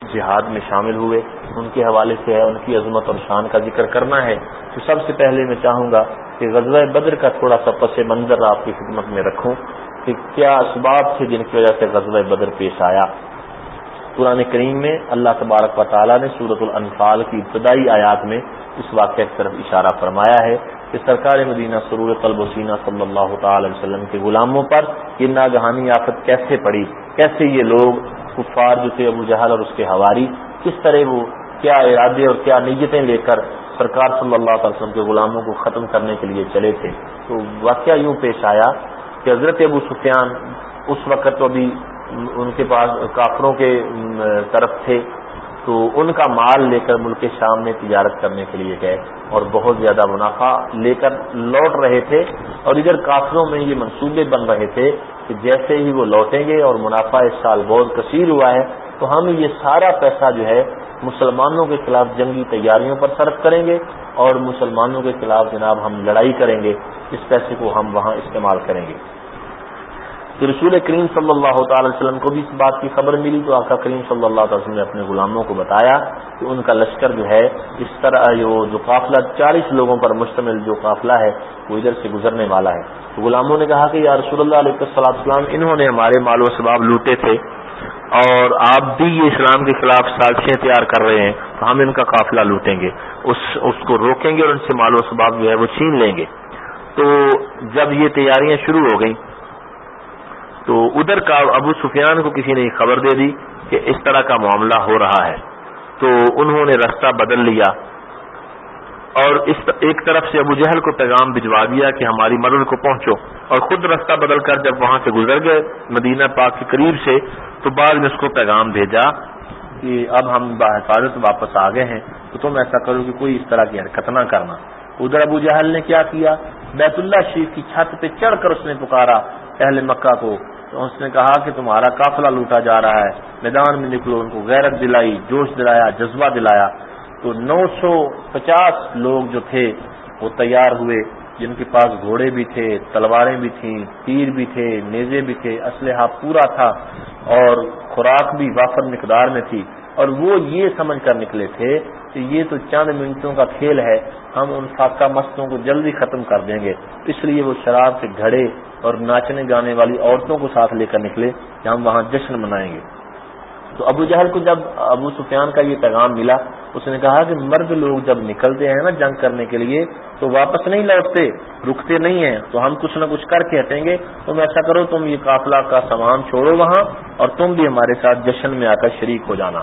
جہاد میں شامل ہوئے، ان کے حوالے سے ہے، ان کی عظمت اور شان کا ذکر کرنا ہے۔ تو سب سے پہلے میں چاہوں گا کہ غزوہ بدر کا تھوڑا سا پس منظر آپ کی خدمت میں رکھوں کہ کیا اسباب تھے جن کی وجہ سے غزوہ بدر پیش آیا۔ قرآن کریم میں اللہ تبارک و تعالیٰ نے صورت الانفال کی ابتدائی آیات میں اس واقعہ کی طرف اشارہ فرمایا ہے کہ سرکار مدینہ سرور قلب وسینہ صلی اللہ تعالی وسلم کے غلاموں پر یہ ناگہانی آفت کیسے پڑی؟ کیسے یہ لوگ کفار جو تھے ابو جہل اور اس کے ہواری کس طرح وہ کیا ارادے اور کیا نیتیں لے کر سرکار صلی اللہ علیہ وسلم کے غلاموں کو ختم کرنے کے لیے چلے تھے؟ تو واقعہ یوں پیش آیا کہ حضرت ابو سفیان اس وقت تو ابھی ان کے پاس کافروں کے طرف تھے۔ تو ان کا مال لے کر ملک شام میں تجارت کرنے کے لیے گئے اور بہت زیادہ منافع لے کر لوٹ رہے تھے اور ادھر کافروں میں یہ منصوبے بن رہے تھے کہ جیسے ہی وہ لوٹیں گے اور منافع اس سال بہت کثیر ہوا ہے، تو ہم یہ سارا پیسہ جو ہے مسلمانوں کے خلاف جنگی تیاریوں پر صرف کریں گے اور مسلمانوں کے خلاف جناب ہم لڑائی کریں گے، اس پیسے کو ہم وہاں استعمال کریں گے۔ تو رسول کریم صلی اللہ تعالی وسلم کو بھی اس بات کی خبر ملی تو آقا کریم صلی اللہ تعالی وسلم نے اپنے غلاموں کو بتایا کہ ان کا لشکر جو ہے، اس طرح جو جو قافلہ، چالیس لوگوں پر مشتمل جو قافلہ ہے، وہ ادھر سے گزرنے والا ہے۔ تو غلاموں نے کہا کہ یا رسول اللہ علیہ السلام السلام انہوں نے ہمارے مال و سباب لوٹے تھے اور آپ بھی یہ اسلام کے خلاف سازشیں تیار کر رہے ہیں، تو ہم ان کا قافلہ لوٹیں گے۔ اس اس کو روکیں گے اور ان سے مال و سباب جو ہے وہ چھین لیں گے۔ تو جب یہ تیاریاں شروع ہو گئیں تو ادھر کا ابو سفیان کو کسی نے خبر دے دی کہ اس طرح کا معاملہ ہو رہا ہے۔ تو انہوں نے رستہ بدل لیا۔ اور اس ایک طرف سے ابو جہل کو پیغام بھجوا دیا کہ ہماری مدد کو پہنچو۔ اور خود رستہ بدل کر جب وہاں سے گزر گئے مدینہ پاک کے قریب سے، تو بعد میں اس کو پیغام بھیجا کہ اب ہم باحفاظت واپس آ گئے ہیں، تو تم ایسا کرو کہ کوئی اس طرح کی حرکت نہ کرنا۔ ادھر ابو جہل نے کیا کیا؟ بیت اللہ شریف کی چھت پہ چڑھ کر اس نے پکارا اہل مکہ کو۔ تو اس نے کہا کہ تمہارا قافلہ لوٹا جا رہا ہے۔ میدان میں نکلو، ان کو غیرت دلائی، جوش دلایا، جذبہ دلایا۔ تو نو سو پچاس لوگ جو تھے، وہ تیار ہوئے۔ جن کے پاس گھوڑے بھی تھے، تلواریں بھی تھیں، تیر بھی تھے، نیزے بھی تھے، اسلحہ پورا تھا اور خوراک بھی وافر مقدار میں تھی۔ اور وہ یہ سمجھ کر نکلے تھے کہ یہ تو چند منٹوں کا کھیل ہے، ہم ان فاقہ مستوں کو جلدی ختم کر دیں گے۔ اس لیے وہ شراب کے گھڑے اور ناچنے گانے والی عورتوں کو ساتھ لے کر نکلے کہ ہم وہاں جشن منائیں گے۔ تو ابو جہل کو جب ابو سفیان کا یہ پیغام ملا، اس نے کہا کہ مرد لوگ جب نکلتے ہیں نا جنگ کرنے کے لیے، تو واپس نہیں لوٹتے، رکتے نہیں ہیں۔ تو ہم کچھ نہ کچھ کر کے ہٹیں گے۔ تم ایسا کرو، تم یہ قافلہ کا سامان چھوڑو وہاں اور تم بھی ہمارے ساتھ جشن میں آ کر شریک ہو جانا۔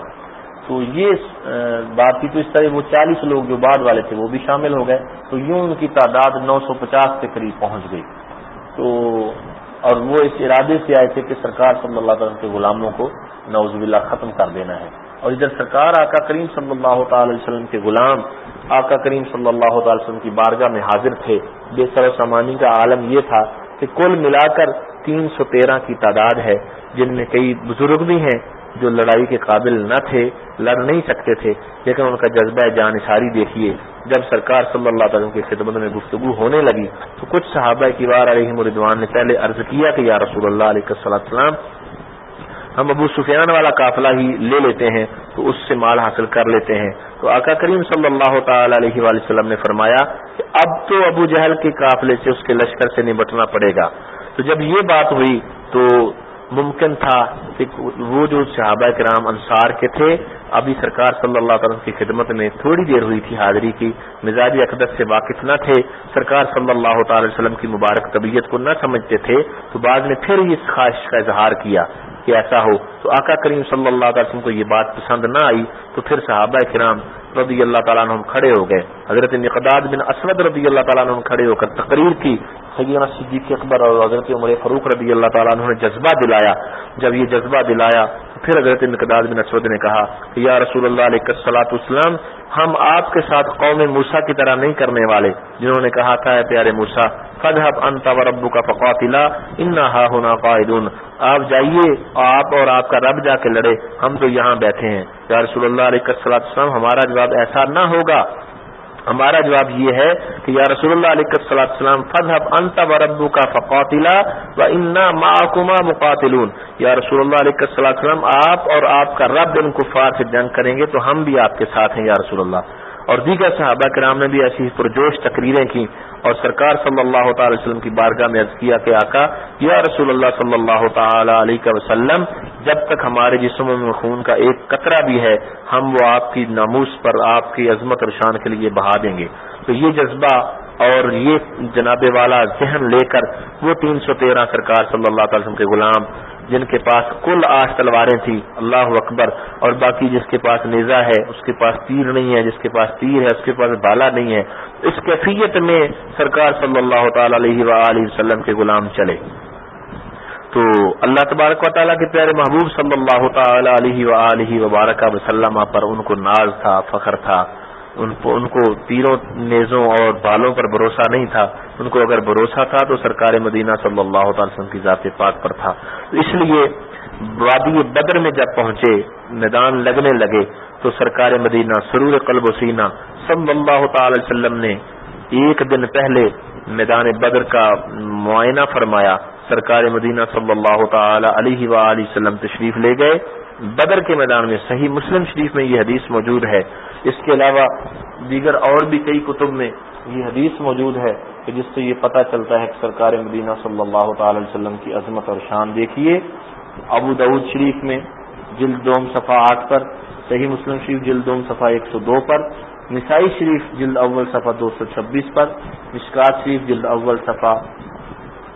تو یہ بات کی تو اس طرح وہ چالیس لوگ جو بعد والے تھے وہ بھی شامل ہو گئے۔ تو یوں ان کی تعداد نو سو پچاس کے قریب پہنچ گئی۔ تو اور وہ اس ارادے سے آئے تھے کہ سرکار صلی اللہ تعالیٰ کے غلاموں کو نوز باللہ ختم کر دینا ہے۔ اور ادھر سرکار آقا کریم صلی اللہ تعالی وسلم کے غلام آقا کریم صلی اللہ تعالی وسلم کی بارگاہ میں حاضر تھے۔ بے سر و سامانی کا عالم یہ تھا کہ کل ملا کر تین سو تیرہ کی تعداد ہے، جن میں کئی بزرگ بھی ہیں۔ جو لڑائی کے قابل نہ تھے، لڑ نہیں سکتے تھے، لیکن ان کا جذبہ جان اشاری دیکھیے، جب سرکار صلی اللہ تعالیٰ کی خدمت میں گفتگو ہونے لگی تو کچھ صحابہ کی بار علیہ مردوان نے پہلے عرض کیا کہ یا رسول اللہ علیہ السلام، ہم ابو سفیان والا قافلہ ہی لے لیتے ہیں تو اس سے مال حاصل کر لیتے ہیں۔ تو آقا کریم صلی اللہ تعالی علیہ وآلہ وسلم نے فرمایا کہ اب تو ابو جہل کے قافلے سے اس کے لشکر سے نمٹنا پڑے گا۔ تو جب یہ بات ہوئی تو ممکن تھا کہ وہ جو صحابہ کرام انصار کے تھے، ابھی سرکار صلی اللہ تعالیٰ کی خدمت میں تھوڑی دیر ہوئی تھی حاضری کی مزاجی اقدس سے واقف نہ تھے، سرکار صلی اللہ تعالی وسلم کی مبارک طبیعت کو نہ سمجھتے تھے، تو بعد نے پھر اس خواہش کا اظہار کیا۔ کہ ایسا ہو۔ تو آقا کریم صلی اللہ علیہ وسلم کو یہ بات پسند نہ آئی تو پھر صحابہ کرام رضی اللہ تعالیٰ عنہ کھڑے ہو گئے۔ حضرت مقداد بن اسود رضی اللہ تعالیٰ عنہ کھڑے ہو کر تقریر کی۔ سیدنا صدیق اکبر اور حضرت عمر فروخ رضی اللہ تعالیٰ عنہ نے جذبہ دلایا۔ جب یہ جذبہ دلایا پھر حضرت مقداد بن اسود نے کہا کہ یا رسول اللہ علیہ السلاۃ ہم آپ کے ساتھ قوم موسا کی طرح نہیں کرنے والے۔ جنہوں نے کہا تھا پیارے موسا فضحب انتا و ربو کا فقاتلا، انا ہونا قائدون آپ جائیے، آپ اور آپ کا رب جا کے لڑے، ہم تو یہاں بیٹھے ہیں۔ یا رسول اللہ علیہ السلام ہمارا جواب ایسا نہ ہوگا۔ ہمارا جواب یہ ہے کہ یا رسول اللہ علیہ السلام فضحب انت و ربو کا فقاتلا و انا معکما مقاتلون۔ یا رسول اللہ علیہ السلام آپ اور آپ کا رب ان کفار سے جنگ کریں گے تو ہم بھی آپ کے ساتھ ہیں، یا رسول اللہ۔ اور دیگر صحابہ کرام نے بھی ایسی پرجوش تقریریں کی اور سرکار صلی اللہ تعالی وسلم کی بارگاہ میں عرض کیا کہ آقا، یا رسول اللہ صلی اللہ تعالی علیہ وسلم، جب تک ہمارے جسموں میں خون کا ایک قطرہ بھی ہے، ہم وہ آپ کی ناموس پر آپ کی عظمت اور شان کے لیے بہا دیں گے۔ تو یہ جذبہ اور یہ جناب والا ذہن لے کر وہ تین سو تیرہ سرکار صلی اللہ تعالی وسلم کے غلام جن کے پاس کل آٹھ تلواریں تھیں، اللہ اکبر، اور باقی جس کے پاس نیزا ہے، اس کے پاس تیر نہیں ہے، جس کے پاس تیر ہے، اس کے پاس بالا نہیں ہے، اس کیفیت میں سرکار صلی اللہ تعالی علیہ وآلہ وسلم کے غلام چلے۔ تو اللہ تبارک و تعالیٰ کے پیارے محبوب صلی اللہ تعالی علیہ وآلہ وبارکہ وسلم پر ان کو ناز تھا، فخر تھا۔ ان کو ان کو تیروں نیزوں اور بالوں پر بھروسہ نہیں تھا۔ ان کو اگر بھروسہ تھا تو سرکار مدینہ صلی اللہ تعالی وسلم کی ذات پاک پر تھا۔ اس لیے وادی بدر میں جب پہنچے، میدان لگنے لگے، تو سرکار مدینہ سرور قلب و سینہ صلی اللہ تعالی وسلم نے ایک دن پہلے میدان بدر کا معائنہ فرمایا۔ سرکار مدینہ صلی اللہ تعالی علیہ وسلم تشریف لے گئے۔ بدر کے میدان میں صحیح مسلم شریف میں یہ حدیث موجود ہے۔ اس کے علاوہ دیگر اور بھی کئی کتب میں یہ حدیث موجود ہے کہ جس سے یہ پتہ چلتا ہے کہ سرکار مدینہ صلی اللہ تعالی وسلم کی عظمت اور شان دیکھیے۔ ابو دعود شریف میں جلد دوم صفحہ آٹھ پر، صحیح مسلم شریف جلد دوم صفحہ ایک سو دو پر، نسائی شریف جلد اول صفحہ دو سو چھبیس پر، مشکات شریف جلد اول صفحہ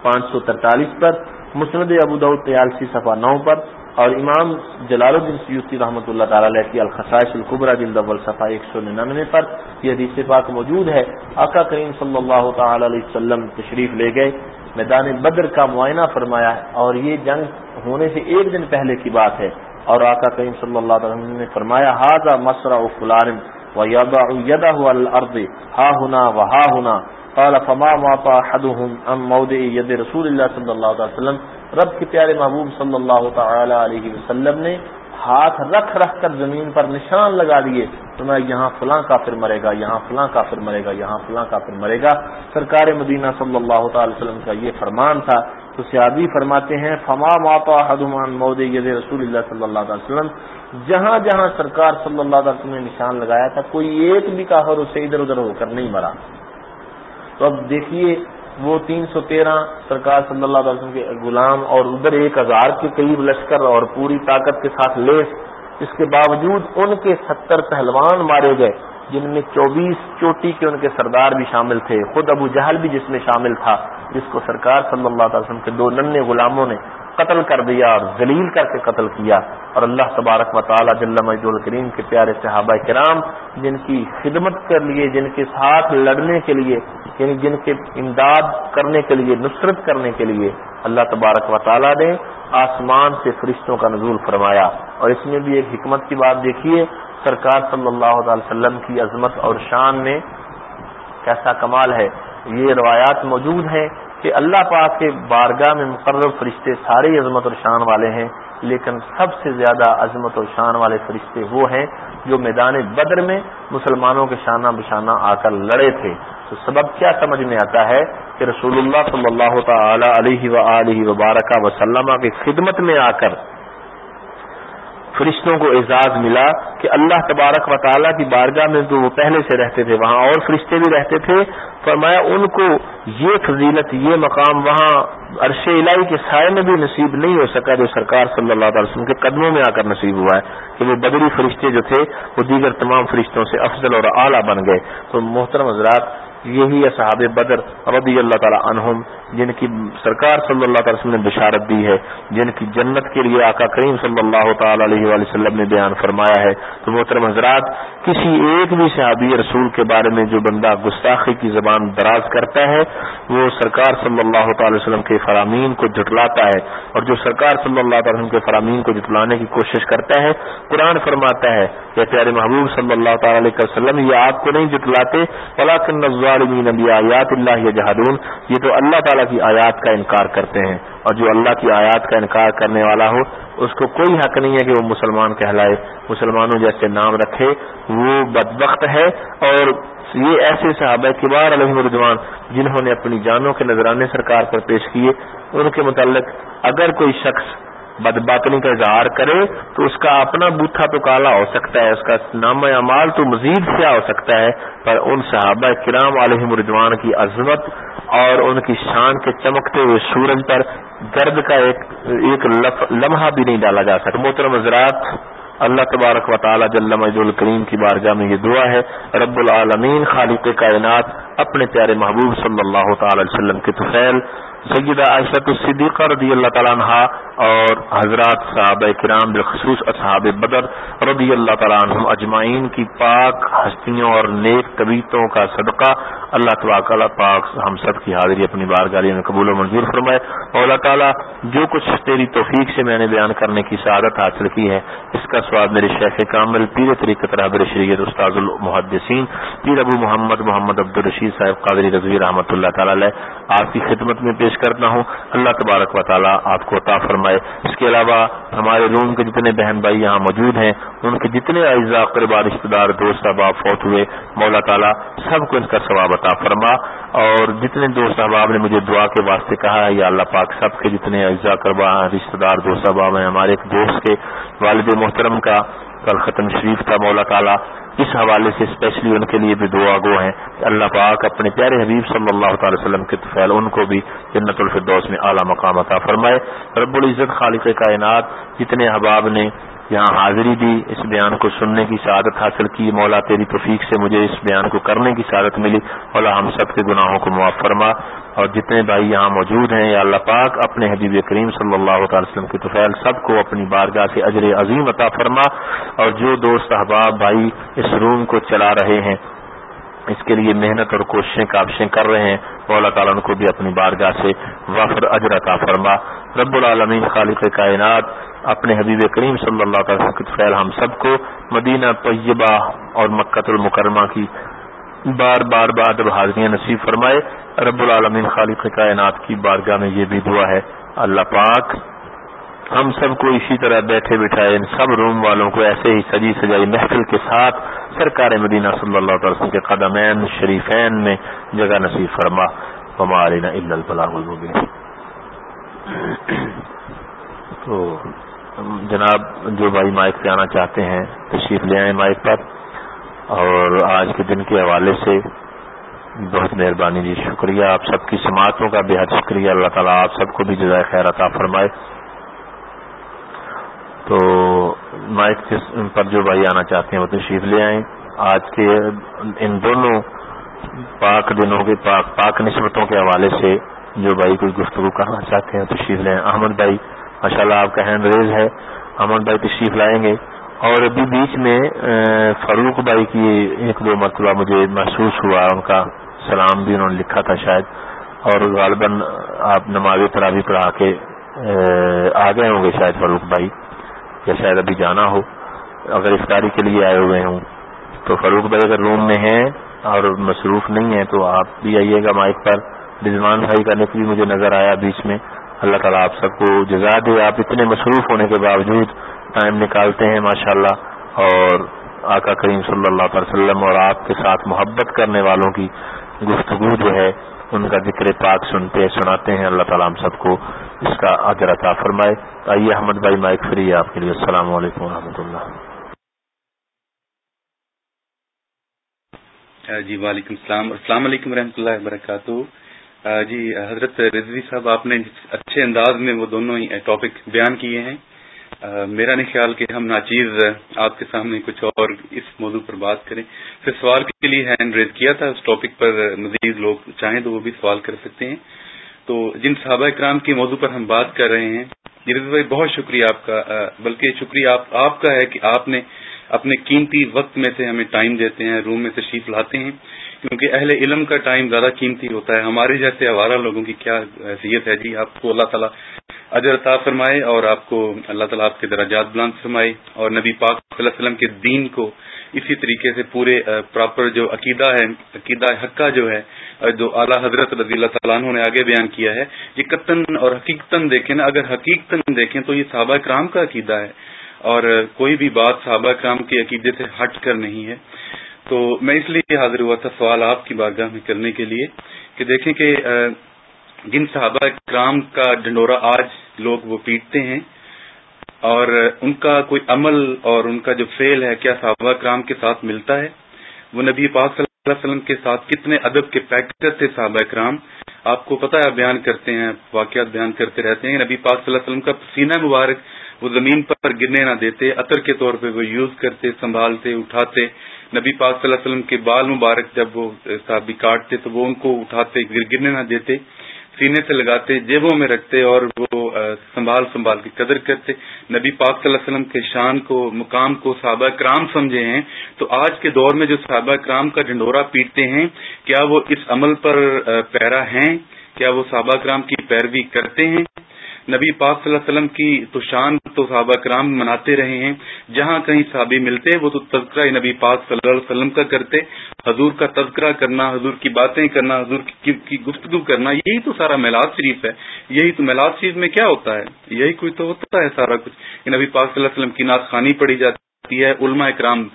پانچ سو ترتالیس پر، مسند ابو دعود تیالسی صفحہ نو پر اور امام جلال الدین سیوسی رحمۃ اللہ تعالی علیہ کی الخصائش القبرا جلد اول صفحہ ایک سو ننانوے پر یہ حدیث پاک موجود ہے۔ آقا کریم صلی اللہ تعالی علیہ وسلم تشریف لے گئے، میدان بدر کا معائنہ فرمایا اور یہ جنگ ہونے سے ایک دن پہلے کی بات ہے۔ اور آقا کریم صلی اللہ علیہ وسلم نے فرمایا ہاضا مسرا فلان و یدا الرد ہا ہونا و ہا ہونا قال، فما واپا حدهم ام مود ید رسول اللہ صلی اللہ علیہ وسلم رب کے پیارے محبوب صلی اللہ تعالی علیہ وسلم نے ہاتھ رکھ رکھ کر زمین پر نشان لگا دیے تو میں یہاں فلاں کافر مرے گا، یہاں فلاں کافر مرے گا، یہاں فلاں کافر مرے گا۔ سرکار مدینہ صلی اللہ تعالی وسلم کا یہ فرمان تھا۔ تو سیادی فرماتے ہیں، فما ماپا حدمان مود رسول اللہ صلی اللہ علیہ وسلم۔ جہاں جہاں سرکار صلی اللہ علیہ وسلم نے نشان لگایا تھا، کوئی ایک بھی کافر اسے ادھر ادھر ہو کر نہیں مرا۔ تو اب دیکھیے وہ تین سو تیرہ سرکار صلی اللہ علیہ وسلم کے غلام اور ادھر ایک ہزار کے قریب لشکر اور پوری طاقت کے ساتھ لیس، اس کے باوجود ان کے ستر پہلوان مارے گئے، جن میں چوبیس چوٹی کے ان کے سردار بھی شامل تھے، خود ابو جہل بھی جس میں شامل تھا، جس کو سرکار صلی اللہ علیہ وسلم کے دو ننے غلاموں نے قتل کر دیا اور ذلیل کر کے قتل کیا اور اللہ تبارک و تعالیٰ جل مجد الکریم کے پیارے صحابہ کرام جن کی خدمت کے لیے، جن کے ساتھ لڑنے کے لیے یعنی جن کے امداد کرنے کے لیے، نصرت کرنے کے لیے اللہ تبارک و تعالیٰ نے آسمان سے فرشتوں کا نزول فرمایا۔ اور اس میں بھی ایک حکمت کی بات دیکھیے، سرکار صلی اللہ علیہ وسلم کی عظمت اور شان میں کیسا کمال ہے۔ یہ روایات موجود ہیں کہ اللہ پاک کے بارگاہ میں مقرر فرشتے سارے عظمت اور شان والے ہیں، لیکن سب سے زیادہ عظمت اور شان والے فرشتے وہ ہیں جو میدان بدر میں مسلمانوں کے شانہ بشانہ آ کر لڑے تھے۔ تو سبب کیا سمجھ میں آتا ہے کہ رسول اللہ صلی اللہ تعالی علیہ و وبارکہ وسلم کی خدمت میں آ کر فرشتوں کو اعزاز ملا کہ اللہ تبارک و تعالیٰ کی بارگاہ میں جو وہ پہلے سے رہتے تھے، وہاں اور فرشتے بھی رہتے تھے۔ فرمایا، ان کو یہ فضیلت، یہ مقام وہاں عرش الہی کے سائے میں بھی نصیب نہیں ہو سکا جو سرکار صلی اللہ علیہ وسلم کے قدموں میں آ کر نصیب ہوا ہے، کہ وہ بدری فرشتے جو تھے، وہ دیگر تمام فرشتوں سے افضل اور اعلیٰ بن گئے۔ تو محترم حضرات یہی صحاب بدر رضی اللہ تعالی عنہم، جن کی سرکار صلی اللہ تعالی وسلم نے بشارت دی ہے، جن کی جنت کے لیے آقا کریم صلی اللہ تعالی علیہ وآلہ وسلم نے بیان فرمایا ہے۔ تو محترم حضرات، کسی ایک بھی صحابی رسول کے بارے میں جو بندہ گستاخی کی زبان دراز کرتا ہے، وہ سرکار صلی اللہ تعالی وسلم کے فرامین کو جٹلاتا ہے۔ اور جو سرکار صلی اللہ تعالی وسلم کے فرامین کو جٹلانے کی کوشش کرتا ہے، قرآن فرماتا ہے کہ پیارے محبوب صلی اللہ تعالی علیہ وسلم، یہ آپ کو نہیں جٹلاتے نبی آیات اللہ جہادون یہ تو اللہ تعالیٰ کی آیات کا انکار کرتے ہیں۔ اور جو اللہ کی آیات کا انکار کرنے والا ہو، اس کو کوئی حق نہیں ہے کہ وہ مسلمان کہلائے۔ مسلمانوں جیسے نام رکھے، وہ بدبخت ہے۔ اور یہ ایسے صحابہ کبار علیہ مردوان جنہوں نے اپنی جانوں کے نذرانے سرکار پر پیش کیے، ان کے متعلق اگر کوئی شخص بد باطنی کا اظہار کرے تو اس کا اپنا بوتھا تو کالا ہو سکتا ہے، اس کا نام اعمال تو مزید سیاہ ہو سکتا ہے، پر ان صحابہ کرام علیہ مردوان کی عظمت اور ان کی شان کے چمکتے ہوئے سورج پر گرد کا ایک ایک لمحہ بھی نہیں ڈالا جا سکتا۔ محترم حضرات، اللہ تبارک و تعالی جل مجد الکریم کی بارگاہ میں یہ دعا ہے، رب العالمین خالق کائنات، اپنے پیارے محبوب صلی اللہ تعالی علیہ وسلم کے تفیل سیدہ عائشہ الصدیقہ رضی اللہ تعالیٰ عنہ اور حضرات صحابہ کرام بالخصوص اصحاب بدر رضی اللہ تعالیٰ عنہ اجمعین کی پاک ہستیوں اور نیک طبیعتوں کا صدقہ اللہ تباک پاک ہم سب کی حاضری اپنی بارگاہی میں قبول و منظور فرمائے۔ اور اللہ تعالیٰ، جو کچھ تیری توفیق سے میں نے بیان کرنے کی سعادت حاصل کی ہے، اس کا سواد میرے شیخ کامل، پیر طریقہ رحبر شریعت استاد المحدثین، پیر ابو محمد محمد عبد الرشید صاحب قادری رضوی رحمۃ اللہ تعالی آپ کی خدمت میں پیش کرتا ہوں۔ اللہ تبارک و تعالیٰ آپ کو عطا فرمائے۔ اس کے علاوہ ہمارے روم کے جتنے بہن بھائی یہاں موجود ہیں، ان کے جتنے اعزاء قربا رشتے دار دوست احباب فوت ہوئے، مولا تعالیٰ سب کو ان کا ثواب عطا فرما۔ اور جتنے دوست احباب نے مجھے دعا کے واسطے کہا ہے، یا اللہ پاک سب کے جتنے اعزاء قربا رشتے دار دوست احباب ہیں، ہمارے ایک دوست کے والد محترم کا کل ختم شریف تھا مولا تعالیٰ، اس حوالے سے اسپیشلی ان کے لیے بھی دعا گو ہیں کہ اللہ پاک اپنے پیارے حبیب صلی اللہ تعالی وسلم کے طفیل ان کو بھی جنت الفردوس میں اعلیٰ مقام عطا فرمائے۔ رب العزت خالق کائنات جتنے احباب نے یہاں حاضری دی، اس بیان کو سننے کی سعادت حاصل کی۔ مولا تیری توفیق سے مجھے اس بیان کو کرنے کی سعادت ملی۔ مولا ہم سب کے گناہوں کو معاف فرما۔ اور جتنے بھائی یہاں موجود ہیں، یا اللہ پاک اپنے حبیب کریم صلی اللہ تعالی وسلم کے توفیل سب کو اپنی بارگاہ سے اجر عظیم عطا فرما۔ اور جو دوست احباب بھائی اس روم کو چلا رہے ہیں اس کے لیے محنت اور کوششیں کابشیں کر رہے ہیں۔ وہ اللہ تعالیٰ کو بھی اپنی بارگاہ سے وفر اجر عطا فرما۔ رب العالمین، خالق کائنات، اپنے حبیب کریم صلی اللہ تعالی وسلم کی خیر ہم سب کو مدینہ طیبہ اور مکت المکرمہ کی بار بار بعد حاضریاں نصیب فرمائے، رب العالمین، خالق کائنات کی بارگاہ میں یہ بھی دعا ہے۔ اللہ پاک ہم سب کو اسی طرح بیٹھے بٹھائے ان سب روم والوں کو ایسے ہی سجی سجائی محفل کے ساتھ سرکار مدینہ صلی اللہ علیہ وسلم کے قدمین شریفین میں جگہ نصیب فرما۔ ہمارے تو جناب جو بھائی مائک پہ آنا چاہتے ہیں، تشریف لے آئیں مائک پر۔ اور آج کے دن کے حوالے سے بہت مہربانی جی شکریہ۔ آپ سب کی سماعتوں کا بے حد شکریہ۔ اللہ تعالیٰ آپ سب کو بھی جزائے خیر عطا فرمائے۔ تو مائک پر جو بھائی آنا چاہتے ہیں وہ تشریف لے آئیں۔ آج کے ان دونوں پاک دنوں کے پاک پاک نسبتوں کے حوالے سے جو بھائی کوئی گفتگو کرنا چاہتے ہیں تشریف لیں احمد بھائی ماشاء اللہ آپ کا ہینڈ ریز ہے۔ احمد بھائی تشریف لائیں گے۔ اور ابھی بیچ میں فاروق بھائی کی ایک دو مرتبہ مجھے محسوس ہوا، ان کا سلام بھی انہوں نے لکھا تھا شاید۔ اور غالباً آپ نماز ترابی پڑھا کے آ گئے ہوں گے شاید فاروق بھائی۔ یا شاید ابھی جانا ہو، اگر افطاری کے لیے آئے ہوئے ہوں۔ تو فاروق بھائی اگر روم میں ہیں اور مصروف نہیں ہیں، تو آپ بھی آئیے گا مائک پر۔ رضوان بھائی کا نقل بھی مجھے نظر آیا بیچ میں۔ اللہ تعالیٰ آپ سب کو جزا دے۔ آپ اتنے مصروف ہونے کے باوجود ٹائم نکالتے ہیں ماشاء اللہ اور آقا کریم صلی اللہ علیہ وسلم اور آپ کے ساتھ محبت کرنے والوں کی گفتگو جو ہے ان کا ذکر پاک سنتے سناتے ہیں۔ اللہ تعالیٰ ہم سب کو اس کا عطا فرمائے۔ آئیے احمد بھائی مائک فری ہے آپ کے لیے السلام علیکم و رحمۃ اللہ جی وعلیکم السلام۔ السلام علیکم و رحمۃ اللہ وبرکاتہ۔ جی حضرت رضوی صاحب، آپ نے اچھے انداز میں وہ دونوں ہی ٹاپک بیان کیے ہیں۔ میرا نہیں خیال کہ ہم ناچیز آپ کے سامنے کچھ اور اس موضوع پر بات کریں۔ پھر سوال کے لیے ہینڈ ریز کیا تھا اس ٹاپک پر، مزید لوگ چاہیں تو وہ بھی سوال کر سکتے ہیں۔ تو جن صحابہ کرام کے موضوع پر ہم بات کر رہے ہیں رضو بھائی، بہت شکریہ آپ کا۔ بلکہ شکریہ آپ آپ کا ہے کہ آپ نے اپنے قیمتی وقت میں سے ہمیں ٹائم دیتے ہیں، روم میں تشریف لاتے ہیں۔ کیونکہ اہل علم کا ٹائم زیادہ قیمتی ہوتا ہے۔ ہمارے جیسے آوارہ لوگوں کی کیا حیثیت ہے جی؟ آپ کو اللہ تعالیٰ اجر عطا فرمائے اور آپ کو اللہ تعالیٰ آپ کے درجات بلند فرمائے اور نبی پاک صلی اللہ علیہ وسلم کے دین کو اسی طریقے سے پورے پراپر جو عقیدہ ہے، عقیدہ حقہ جو ہے جو اعلیٰ حضرت رضی اللہ تعالیٰ عنہ نے آگے بیان کیا ہے، یہ قطن اور حقیقتاً دیکھیں نا، اگر حقیقتاً دیکھیں تو یہ صحابہ کرام کا عقیدہ ہے۔ اور کوئی بھی بات صحابہ کرام کے عقیدے سے ہٹ کر نہیں ہے۔ تو میں اس لیے حاضر ہوا تھا سوال آپ کی بارگاہ میں کرنے کے لیے کہ دیکھیں کہ جن صحابہ کرام کا ڈنڈورا آج لوگ وہ پیٹتے ہیں اور ان کا کوئی عمل اور ان کا جو فیل ہے، کیا صحابہ کرام کے ساتھ ملتا ہے؟ وہ نبی پاک صلی اللہ علیہ وسلم کے ساتھ کتنے ادب کے پیکٹر تھے صحابہ کرام؟ آپ کو پتا ہے بیان کرتے ہیں، واقعات بیان کرتے رہتے ہیں۔ نبی پاک صلی اللہ علیہ وسلم کا سینہ مبارک وہ زمین پر گرنے نہ دیتے، عطر کے طور پہ وہ یوز کرتے، سنبھالتے، اٹھاتے۔ نبی پاک صلی اللہ علیہ وسلم کے بال مبارک جب وہ صحابی کاٹتے تو وہ ان کو اٹھاتے گرنے نہ دیتے، سینے سے لگاتے، جیبوں میں رکھتے اور وہ سنبھال سنبھال کی قدر کرتے۔ نبی پاک صلی اللہ علیہ وسلم کے شان کو، مقام کو صحابہ کرام سمجھے ہیں۔ تو آج کے دور میں جو صحابہ کرام کا ڈنڈورا پیٹتے ہیں، کیا وہ اس عمل پر پیرا ہیں؟ کیا وہ صحابہ کرام کی پیروی کرتے ہیں؟ نبی پاک صلی اللہ علیہ وسلم کی تو شان تو صحابہ کرام مناتے رہے ہیں۔ جہاں کہیں صحابی ملتے، وہ تو تذکرہ نبی پاک صلی اللہ علیہ وسلم کا کرتے۔ حضور کا تذکرہ کرنا، حضور کی باتیں کرنا، حضور کی گفتگو کرنا، یہی تو سارا میلاد شریف ہے۔ یہی تو میلاد شریف میں کیا ہوتا ہے؟ یہی کوئی تو ہوتا ہے سارا کچھ۔ نبی پاک صلی اللہ علیہ وسلم کی ناز خانی پڑی جاتی ہے، علماء اکرام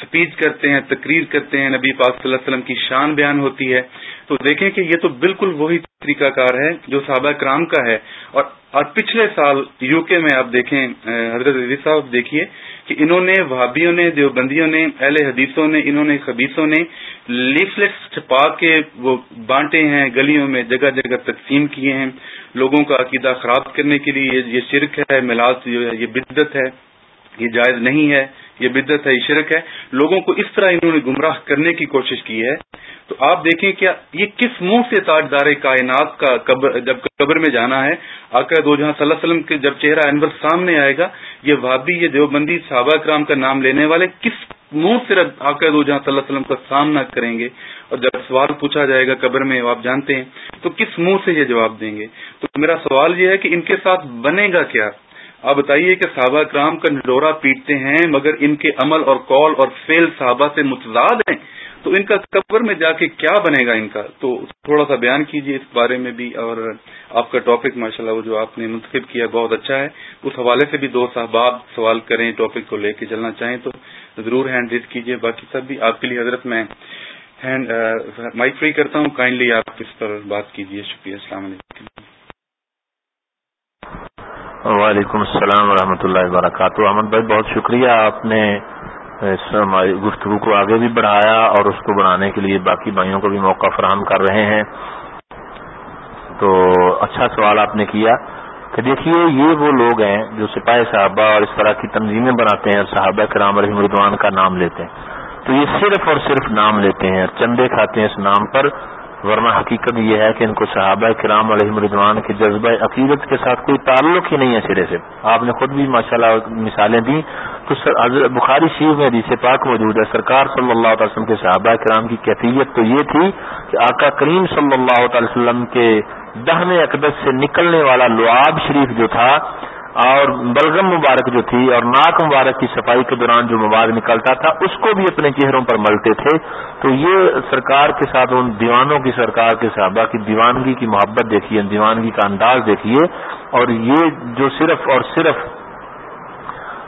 سپیچ کرتے ہیں، تقریر کرتے ہیں، نبی پاک صلی اللہ علیہ وسلم کی شان بیان ہوتی ہے۔ تو دیکھیں کہ یہ تو بالکل وہی طریقہ کار ہے جو صحابہ کرام کا ہے۔ اور اور پچھلے سال یو کے میں آپ دیکھیں حضرت عزیز صاحب دیکھیے کہ انہوں نے، وہابیوں نے، دیوبندیوں نے، اہل حدیثوں نے، انہوں نے، خبیصوں نے لیفلیٹس چھپا کے وہ بانٹے ہیں، گلیوں میں جگہ جگہ تقسیم کیے ہیں۔ لوگوں کا عقیدہ خراب کرنے کے لیے یہ شرک ہے میلاد جو ہے، یہ بدت ہے، یہ جائز نہیں ہے۔ یہ بدت ہے، یہ شرک ہے۔ لوگوں کو اس طرح انہوں نے گمراہ کرنے کی کوشش کی ہے۔ تو آپ دیکھیں کیا یہ کس منہ سے تاجدار کائنات کا قبر جب قبر میں جانا ہے، آقا دو جہاں صلی اللہ علیہ وسلم کے جب چہرہ انور سامنے آئے گا، یہ وابی یہ دیوبندی صحابہ کرام کا نام لینے والے کس منہ سے آقا دو جہاں صلی اللہ علیہ وسلم کا سامنا کریں گے؟ اور جب سوال پوچھا جائے گا قبر میں، آپ جانتے ہیں۔ تو کس منہ سے یہ جواب دیں گے؟ تو میرا سوال یہ ہے کہ ان کے ساتھ بنے گا کیا؟ آپ بتائیے کہ صحابہ کرام کا نڈورا پیٹتے ہیں، مگر ان کے عمل اور کال اور فیل صحابہ سے متضاد ہیں؟ تو ان کا قبر میں جا کے کیا بنے گا ان کا؟ تو تھوڑا سا بیان کیجیے اس بارے میں بھی، اور آپ کا ٹاپک ماشاء اللہ وہ جو آپ نے منتخب کیا بہت اچھا ہے۔ اس حوالے سے بھی دو صحباب سوال کریں، ٹاپک کو لے کے چلنا چاہیں تو ضرور ہینڈ ریز کیجیے باقی سب بھی آپ کے لیے حضرت میں ہینڈ مائک فری کرتا ہوں۔ کائنڈلی آپ اس پر بات کیجیے شکریہ۔ السلام علیکم۔ وعلیکم السلام ورحمۃ اللہ وبرکاتہ۔ احمد بھائی، بہت شکریہ آپ نے گفتگو کو آگے بھی بڑھایا اور اس کو بڑھانے کے لیے باقی بھائیوں کو بھی موقع فراہم کر رہے ہیں۔ تو اچھا سوال آپ نے کیا کہ دیکھیے، یہ وہ لوگ ہیں جو سپاہی صحابہ اور اس طرح کی تنظیمیں بناتے ہیں اور صحابہ کرام علیہ مردوان کا نام لیتے ہیں۔ تو یہ صرف اور صرف نام لیتے ہیں، چندے کھاتے ہیں اس نام پر۔ ورنہ حقیقت یہ ہے کہ ان کو صحابہ کرام علیہ مردوان کے جذبہ عقیدت کے ساتھ کوئی تعلق ہی نہیں ہے سرے سے۔ آپ نے خود بھی ماشاءاللہ مثالیں دی تو بخاری شیخ میں حدیث پاک موجود ہے۔ سرکار صلی اللہ علیہ وسلم کے صحابہ کرام کی کیفیت تو یہ تھی کہ آقا کریم صلی اللہ تعالی وسلم کے دہنے اقدس سے نکلنے والا لعاب شریف جو تھا اور بلغم مبارک جو تھی اور ناک مبارک کی صفائی کے دوران جو مواد نکلتا تھا، اس کو بھی اپنے چہروں پر ملتے تھے۔ تو یہ سرکار کے ساتھ، ان دیوانوں کی سرکار کے صحابہ کی دیوانگی کی محبت دیکھیے، دیوانگی کا انداز دیکھیے۔ اور یہ جو صرف اور صرف